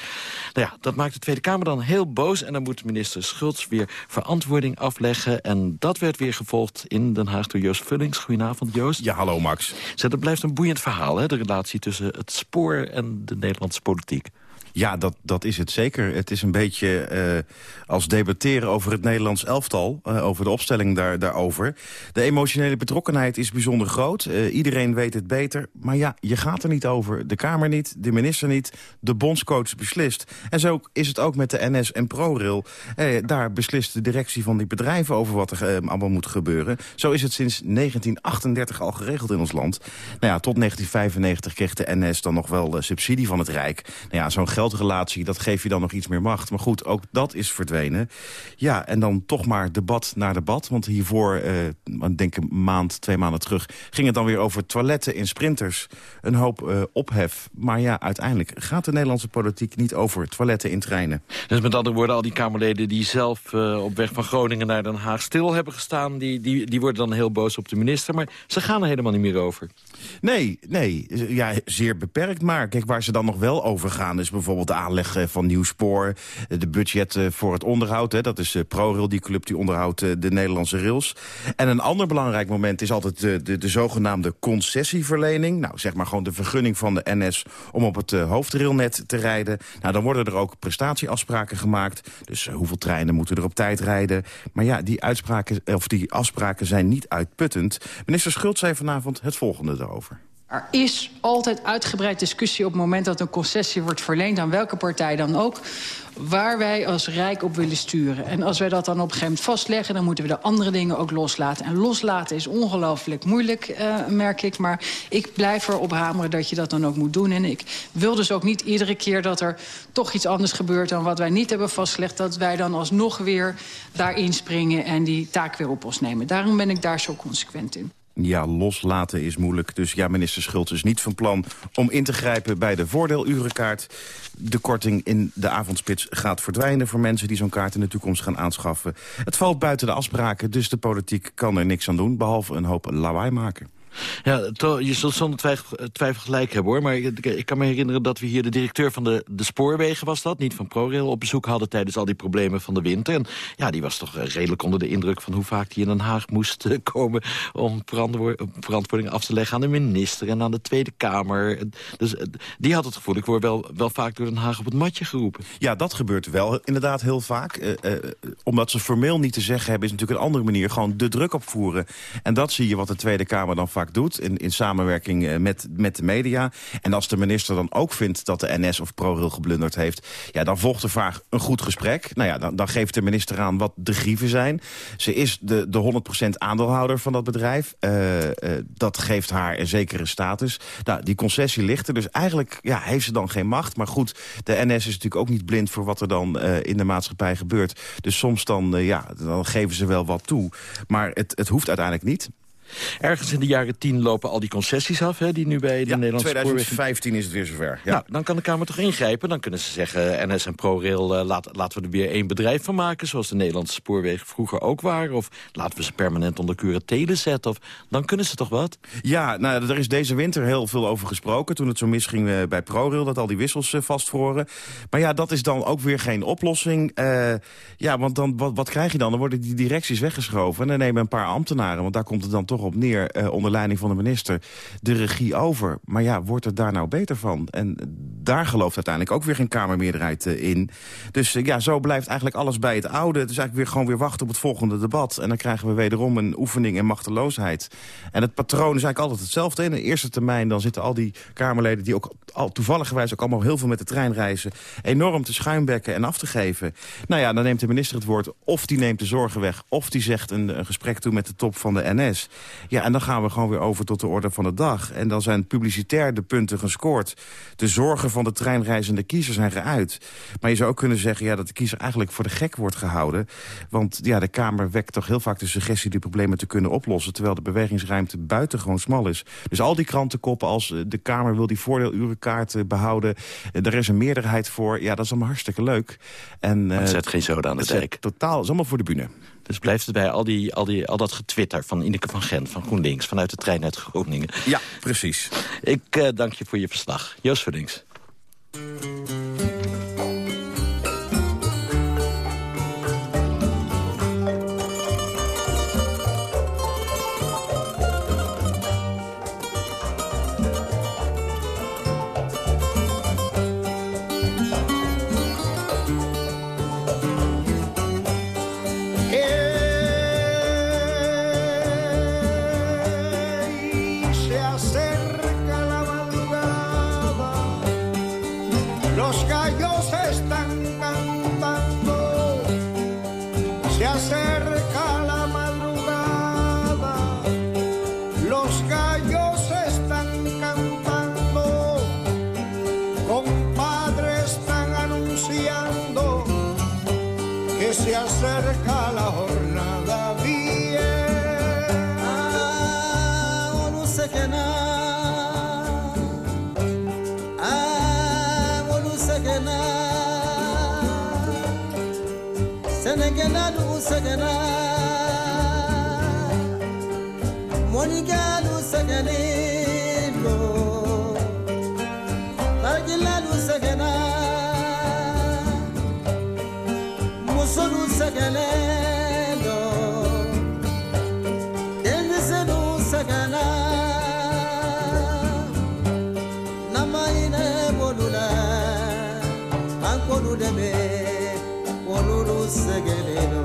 Nou ja, dat maakt de Tweede Kamer dan heel boos... en dan moet minister Schultz weer verantwoording afleggen. En dat werd weer gevolgd in Den Haag door Joost Vullings. Goedenavond, Joost. Ja, hallo Max. Zet, dat blijft een boeiend verhaal, hè, de relatie tussen het spoor en de Nederlandse politiek. Ja, dat, dat is het zeker. Het is een beetje uh, als debatteren over het Nederlands elftal. Uh, over de opstelling daar, daarover. De emotionele betrokkenheid is bijzonder groot. Uh, iedereen weet het beter. Maar ja, je gaat er niet over. De Kamer niet, de minister niet, de bondscoach beslist. En zo is het ook met de NS en ProRail. daar beslist de directie van die bedrijven over wat er allemaal moet gebeuren. Zo is het sinds 1938 al geregeld in ons land. Nou ja, tot 1995 kreeg de NS dan nog wel subsidie van het Rijk. Nou ja, zo'n geldrelatie, dat geef je dan nog iets meer macht. Maar goed, ook dat is verdwenen. Ja, en dan toch maar debat naar debat. Want hiervoor, ik denk een maand, twee maanden terug... ging het dan weer over toiletten in sprinters. Een hoop uh, ophef. Maar ja, uiteindelijk gaat de Nederlandse politiek niet over toiletten in treinen. Dus met andere woorden, al die Kamerleden die zelf uh, op weg van Groningen naar Den Haag stil hebben gestaan... Die, die, die worden dan heel boos op de minister. Maar ze gaan er helemaal niet meer over. Nee, nee. Ja, zeer beperkt maar. Kijk, waar ze dan nog wel over gaan is bijvoorbeeld de aanleg van nieuw spoor. De budget voor het onderhoud. Hè, dat is ProRail, die club die onderhoudt de Nederlandse rails. En een ander belangrijk moment is altijd de, de, de zogenaamde concessieverlening. Nou, zeg maar gewoon de vergunning van de NS om op het hoofdrailnet te rijden. Nou, dan worden er ook prestatieafspraken gemaakt. Dus hoeveel treinen moeten er op tijd rijden. Maar ja, die, uitspraken, of die afspraken zijn niet uitputtend. Minister Schult zei vanavond het volgende Er is altijd uitgebreid discussie op het moment dat een concessie wordt verleend... aan welke partij dan ook, waar wij als Rijk op willen sturen. En als wij dat dan op een gegeven moment vastleggen... dan moeten we de andere dingen ook loslaten. En loslaten is ongelooflijk moeilijk, uh, merk ik. Maar ik blijf erop hameren dat je dat dan ook moet doen. En ik wil dus ook niet iedere keer dat er toch iets anders gebeurt... dan wat wij niet hebben vastgelegd... dat wij dan alsnog weer daarin springen en die taak weer op ons nemen. Daarom ben ik daar zo consequent in. Ja, loslaten is moeilijk. Dus ja, minister Schultz is niet van plan om in te grijpen bij de voordeelurenkaart. De korting in de avondspits gaat verdwijnen voor mensen die zo'n kaart in de toekomst gaan aanschaffen. Het valt buiten de afspraken, dus de politiek kan er niks aan doen, behalve een hoop lawaai maken. Ja, je zult zonder twijfel, gelijk hebben, hoor. Maar ik, kan me herinneren dat we hier de directeur van de, de spoorwegen was dat, niet van ProRail, op bezoek hadden tijdens al die problemen van de winter. En ja, die was toch eh, redelijk onder de indruk van hoe vaak hij in Den Haag moest eh, komen om verantwoording af te leggen aan de minister en aan de Tweede Kamer. Dus eh, die had het gevoel, ik word wel, wel vaak door Den Haag op het matje geroepen. Ja, dat gebeurt wel inderdaad heel vaak. Omdat ze formeel niet te zeggen hebben, is natuurlijk een andere manier gewoon de druk opvoeren. En dat zie je wat de Tweede Kamer dan vaak doet... in, in samenwerking eh, met, met de media. En als de minister dan ook vindt dat de NS of ProRail geblunderd heeft... ja, dan volgt er vaak een goed gesprek. Nou ja, dan, dan geeft de minister aan wat de grieven zijn. Ze is de, de 100% aandeelhouder van dat bedrijf. Uh, uh, dat geeft haar een zekere status. Nou, die concessie ligt er, dus eigenlijk ja, heeft ze dan geen macht. Maar goed, de NS is natuurlijk ook niet blind voor wat er dan in de maatschappij gebeurt. Dus soms dan, ja, dan geven ze wel wat toe. Maar het, het hoeft uiteindelijk niet. Ergens in de jaren tien lopen al die concessies af... Hè, die nu bij de ja, Nederlandse 2015 is het weer zover. Ja. Nou, dan kan de Kamer toch ingrijpen. Dan kunnen ze zeggen, NS en ProRail, uh, laat, laten we er weer één bedrijf van maken... zoals de Nederlandse spoorwegen vroeger ook waren. Of laten we ze permanent onder curatele zetten. Of, dan kunnen ze toch wat? Ja, nou, er is deze winter heel veel over gesproken... toen het zo misging uh, bij ProRail, dat al die wissels uh, vastvroren. Maar ja, dat is dan ook weer geen oplossing. ja, want dan, wat, wat krijg je dan? Dan worden die directies weggeschoven... en dan nemen een paar ambtenaren, want daar komt het dan toch op neer, uh, onder leiding van de minister, de regie over. Maar ja, wordt het daar nou beter van? En daar gelooft uiteindelijk ook weer geen Kamermeerderheid uh, in. Dus uh, ja, zo blijft eigenlijk alles bij het oude. Het is eigenlijk weer gewoon weer wachten op het volgende debat. En dan krijgen we wederom een oefening in machteloosheid. En het patroon is eigenlijk altijd hetzelfde. In de eerste termijn dan zitten al die Kamerleden... die ook al, toevallig ook allemaal heel veel met de trein reizen... enorm te schuimbekken en af te geven. Nou ja, dan neemt de minister het woord. Of die neemt de zorgen weg. Of die zegt een gesprek toe met de top van de NS. Ja, en dan gaan we gewoon weer over tot de orde van de dag. En dan zijn publicitair de punten gescoord. De zorgen van de treinreizende kiezer zijn geuit. Maar je zou ook kunnen zeggen ja, dat de kiezer eigenlijk voor de gek wordt gehouden. Want ja, de Kamer wekt toch heel vaak de suggestie die problemen te kunnen oplossen... terwijl de bewegingsruimte buitengewoon smal is. Dus al die krantenkoppen als eh, de Kamer wil die voordeelurenkaart behouden... Eh, er is een meerderheid voor, ja, dat is allemaal hartstikke leuk. En, uh, zet geen zoden aan de dijk. Totaal, is allemaal voor de bühne. Dus blijft het bij al, die, al, die, al dat getwitter van Ineke van Gent, van GroenLinks... vanuit de trein uit Groningen. Ja, precies. Ik uh, dank je voor je verslag. Joost Vullings. size gelin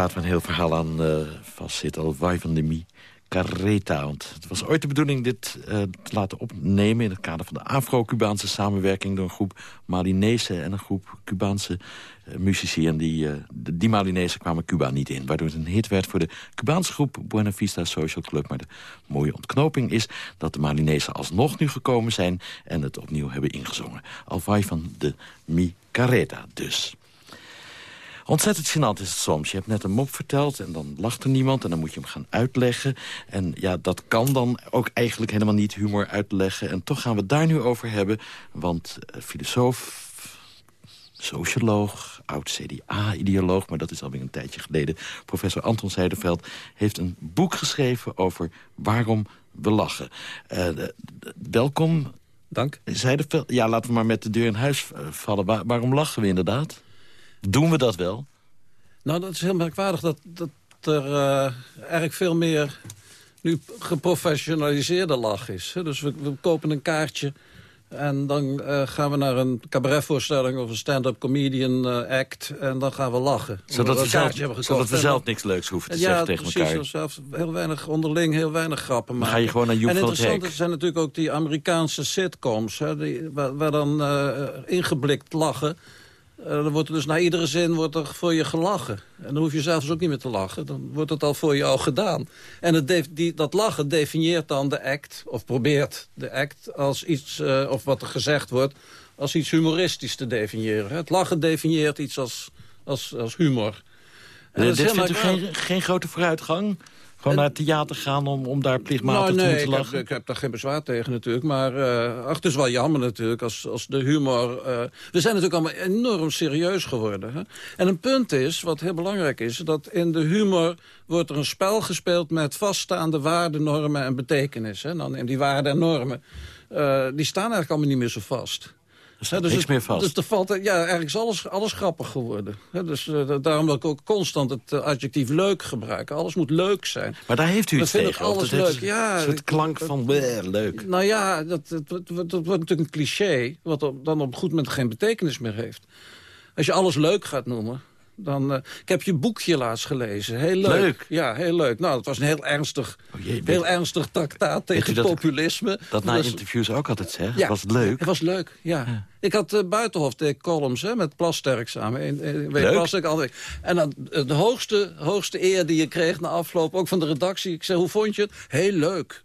plaat van een heel verhaal aan uh, vastzit. Al van de Mi. Carreta. Want het was ooit de bedoeling dit uh, te laten opnemen... in het kader van de Afro-Cubaanse samenwerking... door een groep Malinese en een groep Cubaanse uh, muzici. En die, uh, die Malinese kwamen Cuba niet in. Waardoor het een hit werd voor de Cubaanse groep Buena Vista Social Club. Maar de mooie ontknoping is dat de Malinese alsnog nu gekomen zijn... en het opnieuw hebben ingezongen. Alvai van de Mi Carreta dus. Ontzettend gênant is het soms. Je hebt net een mop verteld en dan lacht er niemand... en dan moet je hem gaan uitleggen. En ja, dat kan dan ook eigenlijk helemaal niet humor uitleggen. En toch gaan we het daar nu over hebben. Want uh, filosoof, socioloog, oud-CDA-ideoloog... maar dat is alweer een tijdje geleden... professor Anton Zijderveld heeft een boek geschreven over waarom we lachen. Uh, welkom. Dank. Zijderveld. Ja, laten we maar met de deur in huis eh, vallen. waarom lachen we inderdaad? Doen we dat wel? Nou, dat is heel merkwaardig dat, dat er uh, eigenlijk veel meer nu geprofessionaliseerde lach is. Dus we, we kopen een kaartje en dan uh, gaan we naar een cabaretvoorstelling of een stand-up comedian uh, act. En dan gaan we lachen. Zodat we, zelf, zodat we zelf niks leuks hoeven te ja, zeggen tegen precies, elkaar. zelfs heel weinig onderling, heel weinig grappen maken. Dan ga je gewoon naar Joep En het interessant zijn natuurlijk ook die Amerikaanse sitcoms. Hè, die, waar, waar dan uh, ingeblikt lachen. Uh, dan wordt er dus na iedere zin wordt er voor je gelachen. En dan hoef je zelfs ook niet meer te lachen. Dan wordt het al voor je al gedaan. En het die, dat lachen definieert dan de act, of probeert de act als iets, uh, of wat er gezegd wordt, als iets humoristisch te definiëren. Het lachen definieert iets als, als, als humor. En uh, dit vindt u geen, geen grote vooruitgang? Gewoon naar het theater gaan om, om daar plichtmatig nou, nee, te ik lachen? Heb, ik heb daar geen bezwaar tegen natuurlijk. Maar uh, ach, het is wel jammer natuurlijk als, als de humor... Uh, we zijn natuurlijk allemaal enorm serieus geworden. Hè? En een punt is, wat heel belangrijk is... dat in de humor wordt er een spel gespeeld met vaststaande waarden, normen en betekenis. Hè? Dan, en die waarden en normen, uh, die staan eigenlijk allemaal niet meer zo vast. Dus niks meer vast. Dus er valt, ja, eigenlijk is alles, alles grappig geworden. He, dus uh, daarom wil ik ook constant het uh, adjectief leuk gebruiken. Alles moet leuk zijn. Maar daar heeft u iets tegen. ik alles leuk. heeft ja, soort klank van bleh, leuk. Nou ja, dat, dat, dat, dat, wordt natuurlijk een cliché... wat op, dan op een goed moment geen betekenis meer heeft. Als je alles leuk gaat noemen... Dan, uh, ik heb je boekje laatst gelezen. Heel leuk. leuk. Ja, heel leuk. Nou, het was een heel ernstig, oh jee, heel ernstig traktaat tegen dat, populisme. Dat na was, interviews ook altijd zeg. Ja, was het leuk. Het was leuk, ja. ja. Ik had uh, Buitenhof de columns hè, met Plasterk samen. In, in. Plasterk, altijd. En dan de hoogste, hoogste eer die je kreeg na afloop, ook van de redactie. Ik zei, hoe vond je het? Heel leuk.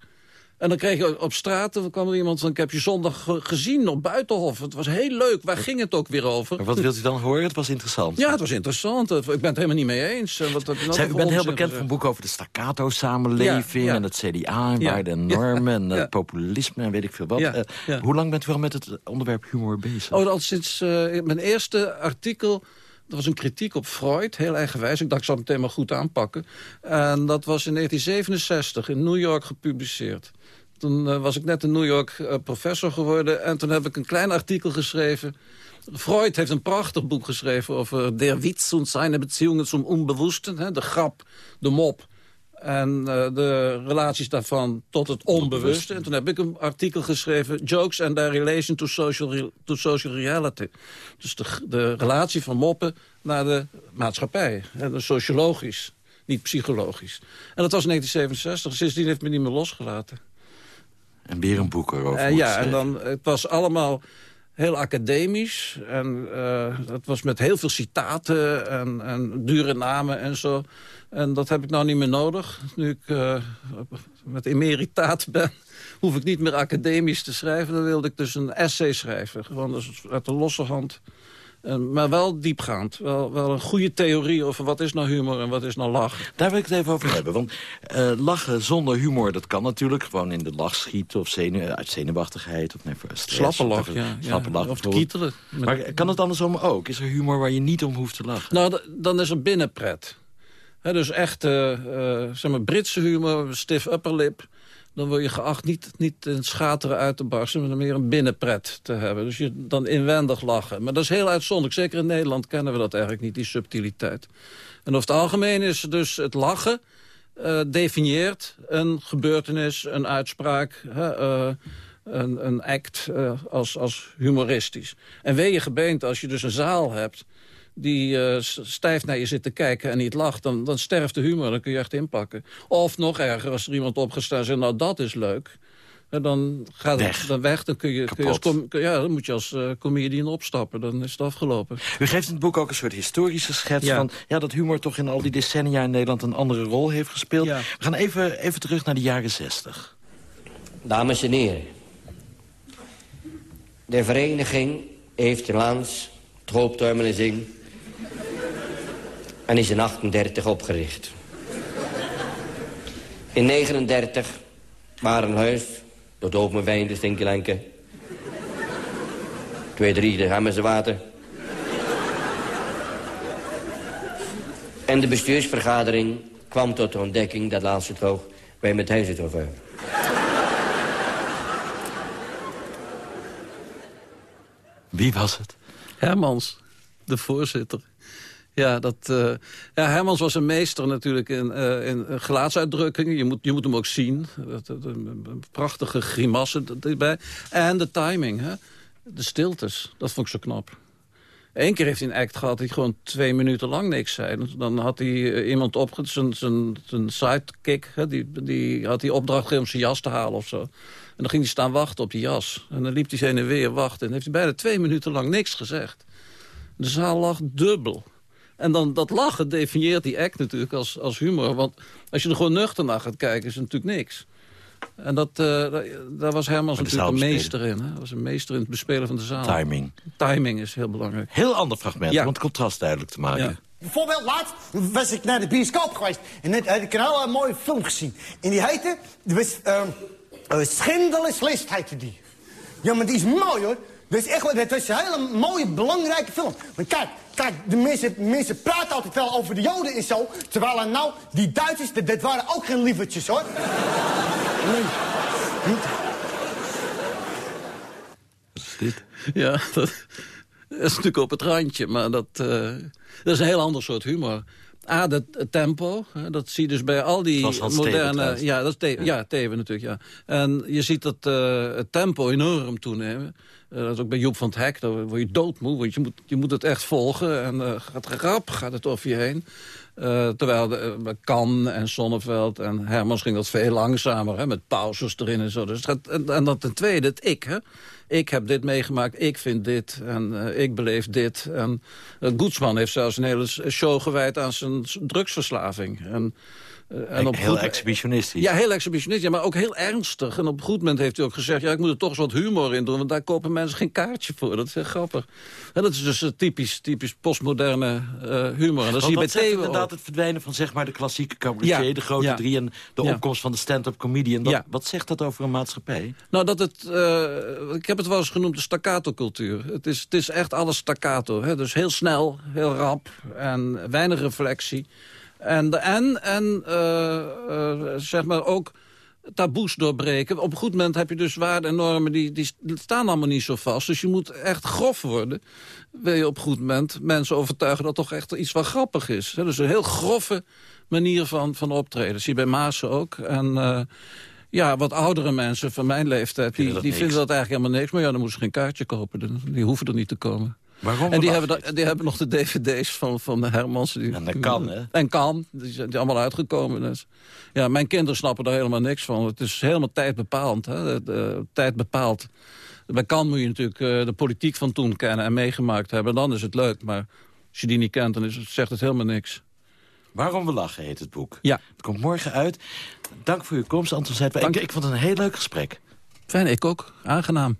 En dan kreeg je op straat, dan kwam er iemand van... ik heb je zondag gezien op Buitenhof. Het was heel leuk. Waar ging het ook weer over? Maar wat wilt u dan horen? Het was interessant. Ja, het was interessant. Ik ben het helemaal niet mee eens. Wat, wat, Zij, u bent heel bekend van boeken over de staccato-samenleving... Ja, ja. en het CDA en waarden en normen en uh, populisme en weet ik veel wat. Uh, hoe lang bent u al met het onderwerp humor bezig? Oh, al sinds uh, mijn eerste artikel... Dat was een kritiek op Freud, heel eigenwijs. Ik dacht, ik zal het meteen maar goed aanpakken. En dat was in 1967 in New York gepubliceerd. Toen uh, was ik net in New York uh, professor geworden. En toen heb ik een klein artikel geschreven. Freud heeft een prachtig boek geschreven over der Witz und seine Beziehungen zum Unbewussten. Hè, de grap, de mop. En uh, de relaties daarvan tot het onbewuste. En toen heb ik een artikel geschreven... Jokes and their relation to social, to social reality. Dus de, de relatie van moppen naar de maatschappij. En sociologisch, niet psychologisch. En dat was in 1967. Sindsdien heeft me niet meer losgelaten. En weer een boek erover. Uh, ja, en dan, het was allemaal heel academisch. En uh, dat was met heel veel citaten en, en dure namen en zo. En dat heb ik nou niet meer nodig. Nu ik uh, met emeritaat ben, hoef ik niet meer academisch te schrijven. Dan wilde ik dus een essay schrijven. Gewoon dus uit de losse hand. En, maar wel diepgaand. Wel, wel een goede theorie over wat is nou humor en wat is nou lach. Daar wil ik het even over hebben. Want uh, lachen zonder humor, dat kan natuurlijk. Gewoon in de lach schieten of zenu uit zenuwachtigheid. Of nee, Slappe lach, ja. Slappe ja. lach. Of kietelen. Maar kan het andersom ook? Is er humor waar je niet om hoeft te lachen? Nou, dan is er binnenpret. He, dus echt, uh, uh, zeg maar, Britse humor, stiff upper lip dan word je geacht niet, niet in schateren uit te barsten... maar meer een binnenpret te hebben. Dus je dan inwendig lachen. Maar dat is heel uitzonderlijk. Zeker in Nederland kennen we dat eigenlijk niet, die subtiliteit. En over het algemeen is dus het lachen... Uh, definieert een gebeurtenis, een uitspraak... Uh, een, een act uh, als, als humoristisch. En wee je gebeente als je dus een zaal hebt die uh, stijf naar je zit te kijken en niet lacht... Dan, dan sterft de humor, dan kun je echt inpakken. Of nog erger, als er iemand opgestaan zegt, nou dat is leuk... dan gaat weg. het dan weg. Dan, kun je, kun je als ja, dan moet je als uh, comedian opstappen. Dan is het afgelopen. U geeft in het boek ook een soort historische schets van... Ja, dat humor toch in al die decennia in Nederland een andere rol heeft gespeeld. We gaan even, even terug naar de jaren zestig. Dames en heren. De vereniging heeft in Lans, Trooptuimelenzing... en is in 38 opgericht. In 39 waren een huis, tot over mijn wijn, de stinkelenke. Twee, drie, de ze water. En de bestuursvergadering kwam tot de ontdekking dat laatste toch wij met huis het over. Wie was het? Hermans, de voorzitter. Ja, dat, uh, ja, Hermans was een meester natuurlijk in, uh, in gelaatsuitdrukkingen. Je moet, je moet hem ook zien. Prachtige grimassen erbij. En de timing, hè? de stiltes. Dat vond ik zo knap. Eén keer heeft hij een act gehad hij gewoon twee minuten lang niks zei. Dan had hij uh, iemand opgezet, zijn, sidekick, hè, die, die had hij opdracht gegeven om zijn jas te halen of zo. En dan ging hij staan wachten op die jas. En dan liep hij heen en weer wachten. En heeft hij bijna twee minuten lang niks gezegd. De zaal lag dubbel. En dan dat lachen definieert die act natuurlijk als, als humor. Want als je er gewoon nuchter naar gaat kijken, is het natuurlijk niks. En dat, uh, daar was Hermans natuurlijk een meester in. Hij was een meester in het bespelen van de zaal. Timing. Timing is heel belangrijk. Heel ander fragment, ja. om het contrast duidelijk te maken. Ja. Bijvoorbeeld laatst was ik naar de bioscoop geweest. En net had ik een hele mooie film gezien. En die heette... Was, uh, uh, Schindelis List heette die. Ja, maar die is mooi hoor. Is echt dat is een hele mooie, belangrijke film. Maar kijk, kijk de mensen, mensen praten altijd wel over de Joden en zo. Terwijl er nou, die Duitsers, dat, waren ook geen lievertjes hoor. Wat is dit? Ja, dat, is natuurlijk op het randje, maar dat, uh, dat is een heel ander soort humor. A, het tempo, dat zie je dus bij al die moderne... ja, dat is te, ja. ja, Teven natuurlijk, ja. En je ziet dat uh, het tempo enorm toenemen. Uh, dat is ook bij Joep van het Hek, daar word je doodmoe, want je moet, je moet het echt volgen. En uh, gaat rap, gaat het over je heen. Uh, terwijl de, uh, Kan en Sonneveld en Hermans ging dat veel langzamer, hè, met pauzes erin en zo. Dus het en, dat ten tweede, ik, hè. Ik heb dit meegemaakt, ik vind dit en uh, ik beleef dit. En Goedsman heeft zelfs een hele show gewijd aan zijn drugsverslaving. En, en op heel goed... exhibitionistisch. Ja, heel exhibitionistisch, maar ook heel ernstig. En op een goed moment heeft hij ook gezegd... ja, ik moet er toch eens wat humor in doen... want daar kopen mensen geen kaartje voor. Dat is heel grappig. En dat is dus typisch, typisch postmoderne uh, humor. En dat zie je bij inderdaad het verdwijnen van zeg maar, de klassieke cabaretier... Ja, de grote ja, drie en de ja. opkomst van de stand-up comedian. Wat, wat zegt dat over een maatschappij? Nou, dat het... Uh, ik heb het wel eens genoemd de staccato-cultuur. Het is, het is echt alles staccato. Hè? Dus heel snel, heel rap en weinig reflectie. En, en, en uh, uh, zeg maar ook taboes doorbreken. Op een goed moment heb je dus waarden en normen die, die staan allemaal niet zo vast. Dus je moet echt grof worden. Wil je op een goed moment mensen overtuigen dat toch echt iets wat grappig is. Dus een heel grove manier van, van optreden. Dat zie je bij Maassen ook. En uh, ja, wat oudere mensen van mijn leeftijd, die, die vinden dat eigenlijk helemaal niks. Maar ja, dan moeten ze geen kaartje kopen. Die hoeven er niet te komen. Waarom en die hebben, die hebben nog de dvd's van, van de Hermans. Die, en dat kan, hè? En kan. Die zijn die allemaal uitgekomen. Dus. Ja, mijn kinderen snappen er helemaal niks van. Het is helemaal tijdbepalend. Hè? De, de, tijd bepaald. Bij kan moet je natuurlijk uh, de politiek van toen kennen en meegemaakt hebben. Dan is het leuk. Maar als je die niet kent, dan is het, zegt het helemaal niks. Waarom we lachen heet het boek. Ja. Het komt morgen uit. Dank voor uw komst, Anton. Ik, ik vond het een heel leuk gesprek. Fijn, ik ook. Aangenaam.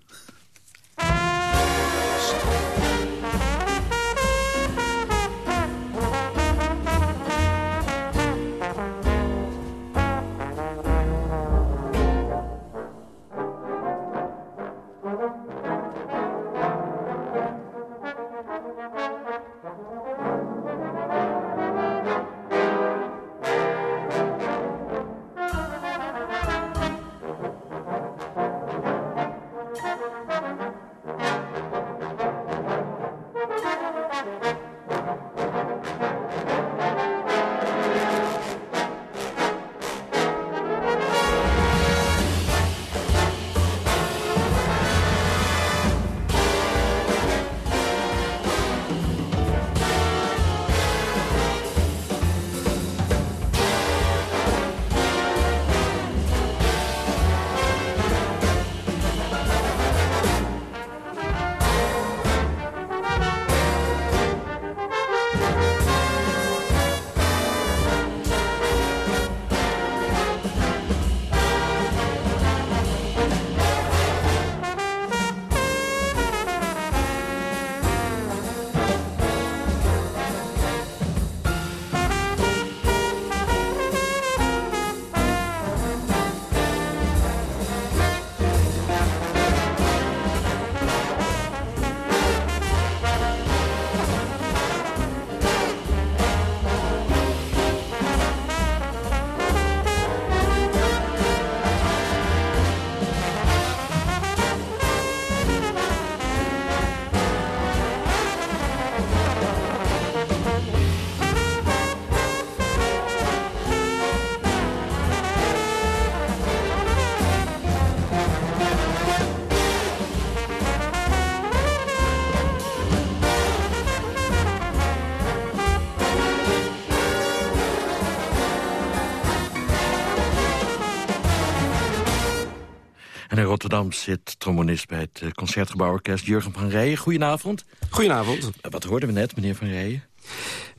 En in Rotterdam zit trombonist bij het Concertgebouworkest Jurgen van Rijen. Goedenavond. Goedenavond. Wat hoorden we net, meneer van Rijen?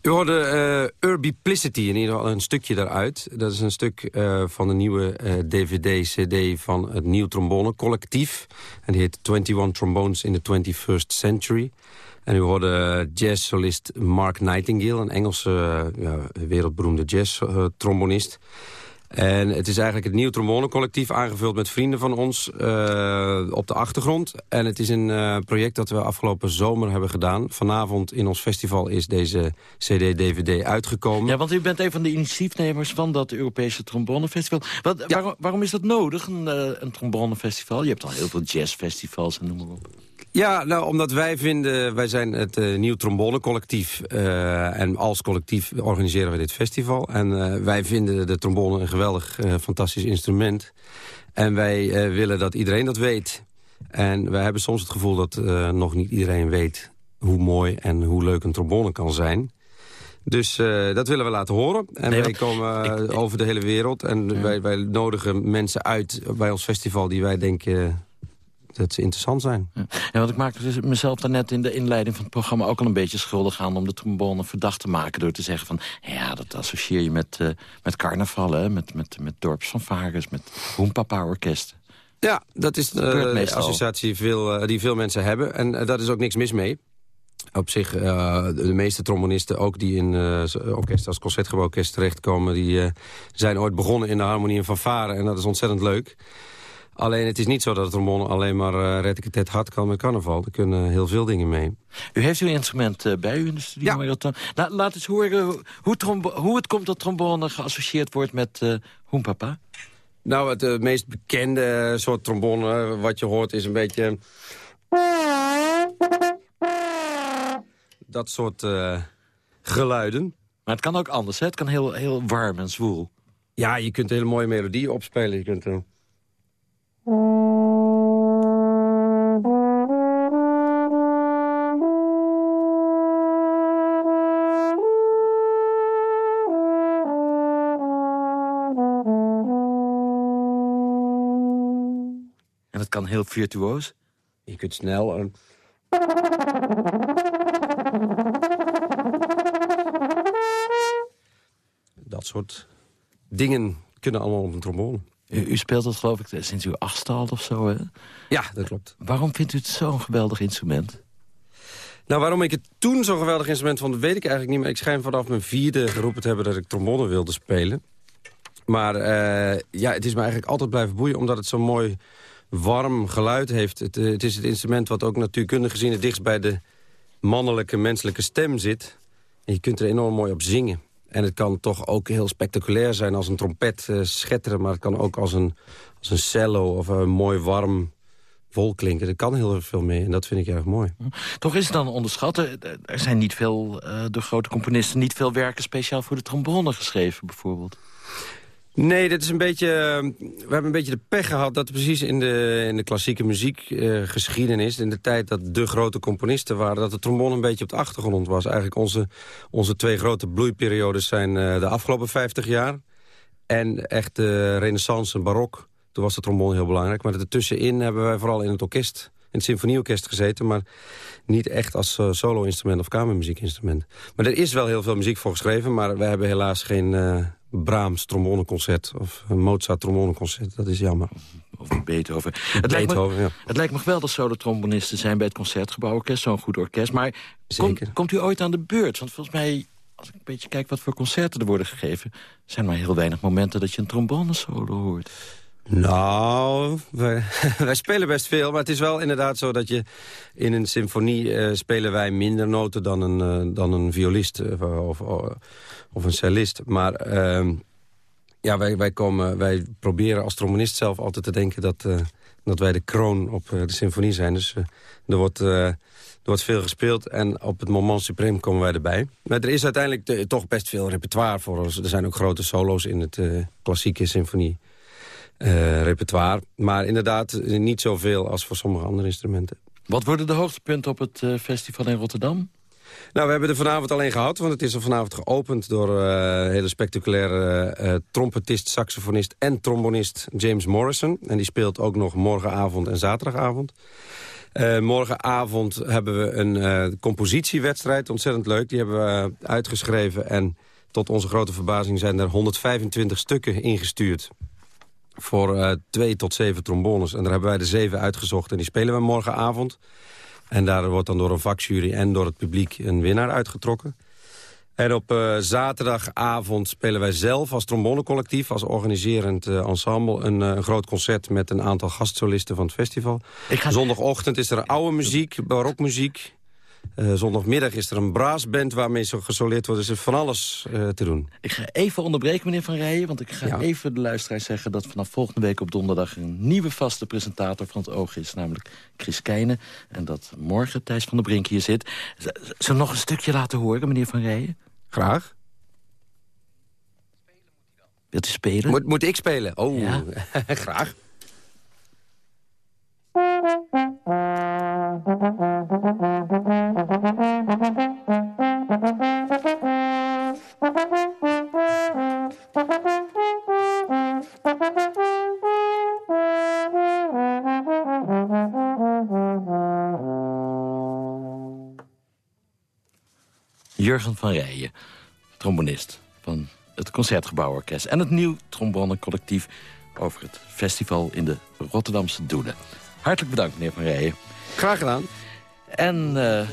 U hoorde uh, Urbiplicity, in ieder geval een stukje daaruit. Dat is een stuk uh, van de nieuwe uh, DVD-cd van het Nieuw Trombone Collectief. En die heet 21 Trombones in the 21st Century. En u hoorde jazzsolist Mark Nightingale, een Engelse ja, wereldberoemde jazz-trombonist. En het is eigenlijk het nieuw trombonecollectief aangevuld met vrienden van ons uh, op de achtergrond. En het is een uh, project dat we afgelopen zomer hebben gedaan. Vanavond in ons festival is deze CD-DVD uitgekomen. Ja, want u bent een van de initiatiefnemers van dat Europese trombonefestival. Wat, ja. waarom, waarom, is dat nodig, een, uh, een trombonefestival? Je hebt al heel veel jazzfestivals en noem maar op. Ja, nou, omdat wij vinden, wij zijn het uh, Nieuw Trombonecollectief. Uh, en als collectief organiseren we dit festival. En uh, wij vinden de trombone een geweldig, fantastisch instrument. En wij willen dat iedereen dat weet. En wij hebben soms het gevoel dat nog niet iedereen weet hoe mooi en hoe leuk een trombone kan zijn. Dus dat willen we laten horen. En nee, wij komen ik, over de hele wereld. En ja. wij, wij nodigen mensen uit bij ons festival die wij denken dat ze interessant zijn. Ja. ja, want ik maakte mezelf daarnet in de inleiding van het programma... ook al een beetje schuldig aan om de trombone verdacht te maken... door te zeggen van, ja, dat associeer je met, uh, met carnaval... Hè? met, met, met dorpsfanfares, met hoempapa-orkesten. Ja, dat is de uh, associatie veel, uh, die veel mensen hebben. En uh, daar is ook niks mis mee. Op zich, uh, de meeste trombonisten, ook die in orkest als concertgebouworkest terechtkomen... die zijn ooit begonnen in de harmonie en fanfare. En dat is ontzettend leuk. Alleen het is niet zo dat het trombone alleen maar uh, red hard kan met carnaval. Er kunnen heel veel dingen mee. U heeft uw instrument uh, bij u in de studio. Ja. La, laat eens horen hoe, hoe, het komt dat trombone geassocieerd wordt met uh, hoempapa. Nou, het uh, meest bekende soort trombone wat je hoort is een beetje... Dat soort geluiden. Maar het kan ook anders, hè? Het kan heel, heel warm en zwoel. Ja, je kunt een hele mooie melodie opspelen. Je kunt... En het kan heel virtuoos. Je kunt snel... Dat soort dingen kunnen allemaal op een trombone. U, u, speelt dat geloof ik sinds uw achtste al of zo, hè? Ja, dat klopt. Waarom vindt u het zo'n geweldig instrument? Nou, waarom ik het toen zo'n geweldig instrument vond, weet ik eigenlijk niet. Maar ik schijn vanaf mijn vierde geroepen te hebben dat ik trombone wilde spelen. Maar uh, ja, het is me eigenlijk altijd blijven boeien, omdat het zo'n mooi warm geluid heeft. Het, uh, het, is het instrument wat ook natuurkundig gezien het dichtst bij de mannelijke menselijke stem zit. En je kunt er enorm mooi op zingen. En het kan toch ook heel spectaculair zijn als een trompet uh, schetteren... maar het kan ook als een, als een cello of een mooi warm volklinken. Er kan heel veel mee en dat vind ik erg mooi. Toch is het dan onderschat. Er zijn niet veel, uh, de grote componisten... niet veel werken speciaal voor de trombone geschreven, bijvoorbeeld. Nee, dat is een beetje, we hebben een beetje de pech gehad... dat precies in de, in de klassieke muziekgeschiedenis... Uh, in de tijd dat de grote componisten waren... dat de trombone een beetje op de achtergrond was. Eigenlijk onze, onze twee grote bloeiperiodes zijn uh, de afgelopen 50 jaar... en echt de renaissance en barok. Toen was de trombone heel belangrijk. Maar ertussenin hebben wij vooral in het orkest... in het symfonieorkest gezeten... maar niet echt als uh, solo-instrument of kamermuziekinstrument. Maar er is wel heel veel muziek voor geschreven... maar we hebben helaas geen Brahms tromboneconcert of een Mozart tromboneconcert. Dat is jammer. Of Beethoven. Het, lijkt me, ja. het lijkt me wel dat solo-trombonisten zijn bij het Concertgebouworkest. Zo'n goed orkest. Maar komt, komt u ooit aan de beurt? Want volgens mij, als ik een beetje kijk wat voor concerten er worden gegeven... zijn maar heel weinig momenten dat je een trombone-solo hoort. Nou, wij, spelen best veel. Maar het is wel inderdaad zo dat je in een symfonie... Uh, spelen wij minder noten dan een, uh, dan een violist uh, of, of een cellist. Maar ehm, ja, wij, wij, komen, wij proberen als trombonist zelf altijd te denken... dat, dat wij de kroon op de symfonie zijn. Dus er wordt... Er wordt veel gespeeld en op het moment supreme komen wij erbij. Maar er is uiteindelijk toch best veel repertoire voor ons. Er zijn ook grote solo's in het klassieke symfonie uh, repertoire. Maar inderdaad niet zoveel als voor sommige andere instrumenten. Wat worden de hoogtepunten op het uh, festival in Rotterdam? Nou, we hebben er vanavond alleen gehad, want het is er vanavond geopend... door uh, hele spectaculaire uh, trompetist, saxofonist en trombonist James Morrison. En die speelt ook nog morgenavond en zaterdagavond. Uh, morgenavond hebben we een compositiewedstrijd, ontzettend leuk. Die hebben we uitgeschreven en tot onze grote verbazing zijn er 125 stukken ingestuurd voor uh, twee tot zeven trombones. En daar hebben wij de zeven uitgezocht en die spelen we morgenavond. En daar wordt dan door een vakjury en door het publiek een winnaar uitgetrokken. En op uh, zaterdagavond spelen wij zelf als trombonecollectief... als organiserend uh, ensemble een, uh, een, groot concert... met een aantal gastsolisten van het festival. Ga... Zondagochtend is er oude muziek, barokmuziek... Uh, zondagmiddag is er een braasband waarmee zo gesoleerd wordt. Dus er is van alles uh, te doen. Ik ga even onderbreken, meneer Van Rijen. Want ik ga ja. even de luisteraar zeggen dat vanaf volgende week op donderdag... een nieuwe vaste presentator van het Oog is, namelijk Chris Keijnen. En dat morgen Thijs van der Brink hier zit. Zullen we nog een stukje laten horen, meneer Van Rijen? Graag. Wilt u spelen? Moet, moet ik spelen? Oh, ja. graag. Jurgen van Rijen, trombonist van het Concertgebouworkest... en het nieuw trombonecollectief over het festival in de Rotterdamse Doelen. Hartelijk bedankt, meneer Van Rijen. Graag gedaan. En uh,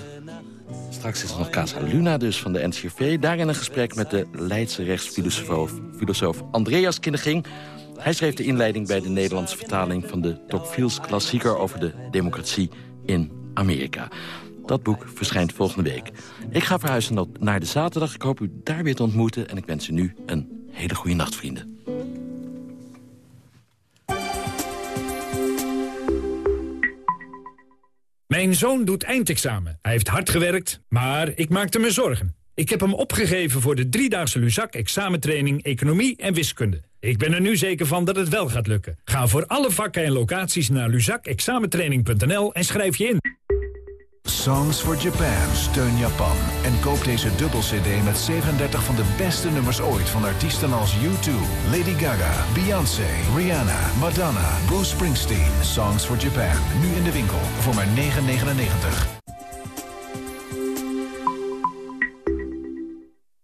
straks is er nog Casa Luna dus van de NCRV. Daarin een gesprek met de Leidse rechtsfilosoof filosoof Andreas Kinneging. Hij schreef de inleiding bij de Nederlandse vertaling... van de Tocqueville's klassieker over de democratie in Amerika. Dat boek verschijnt volgende week. Ik ga verhuizen naar de zaterdag. Ik hoop u daar weer te ontmoeten. En ik wens u nu een hele goede nacht, vrienden. Mijn zoon doet eindexamen. Hij heeft hard gewerkt, maar ik maakte me zorgen. Ik heb hem opgegeven voor de driedaagse Luzak examentraining Economie en Wiskunde. Ik ben er nu zeker van dat het wel gaat lukken. Ga voor alle vakken en locaties naar luzakexamentraining.nl en schrijf je in. Songs for Japan, steun Japan. En koop deze dubbel-cd met 37 van de beste nummers ooit... van artiesten als U2, Lady Gaga, Beyoncé, Rihanna, Madonna, Bruce Springsteen. Songs for Japan, nu in de winkel voor maar 9,99.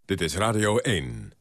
Dit is Radio 1.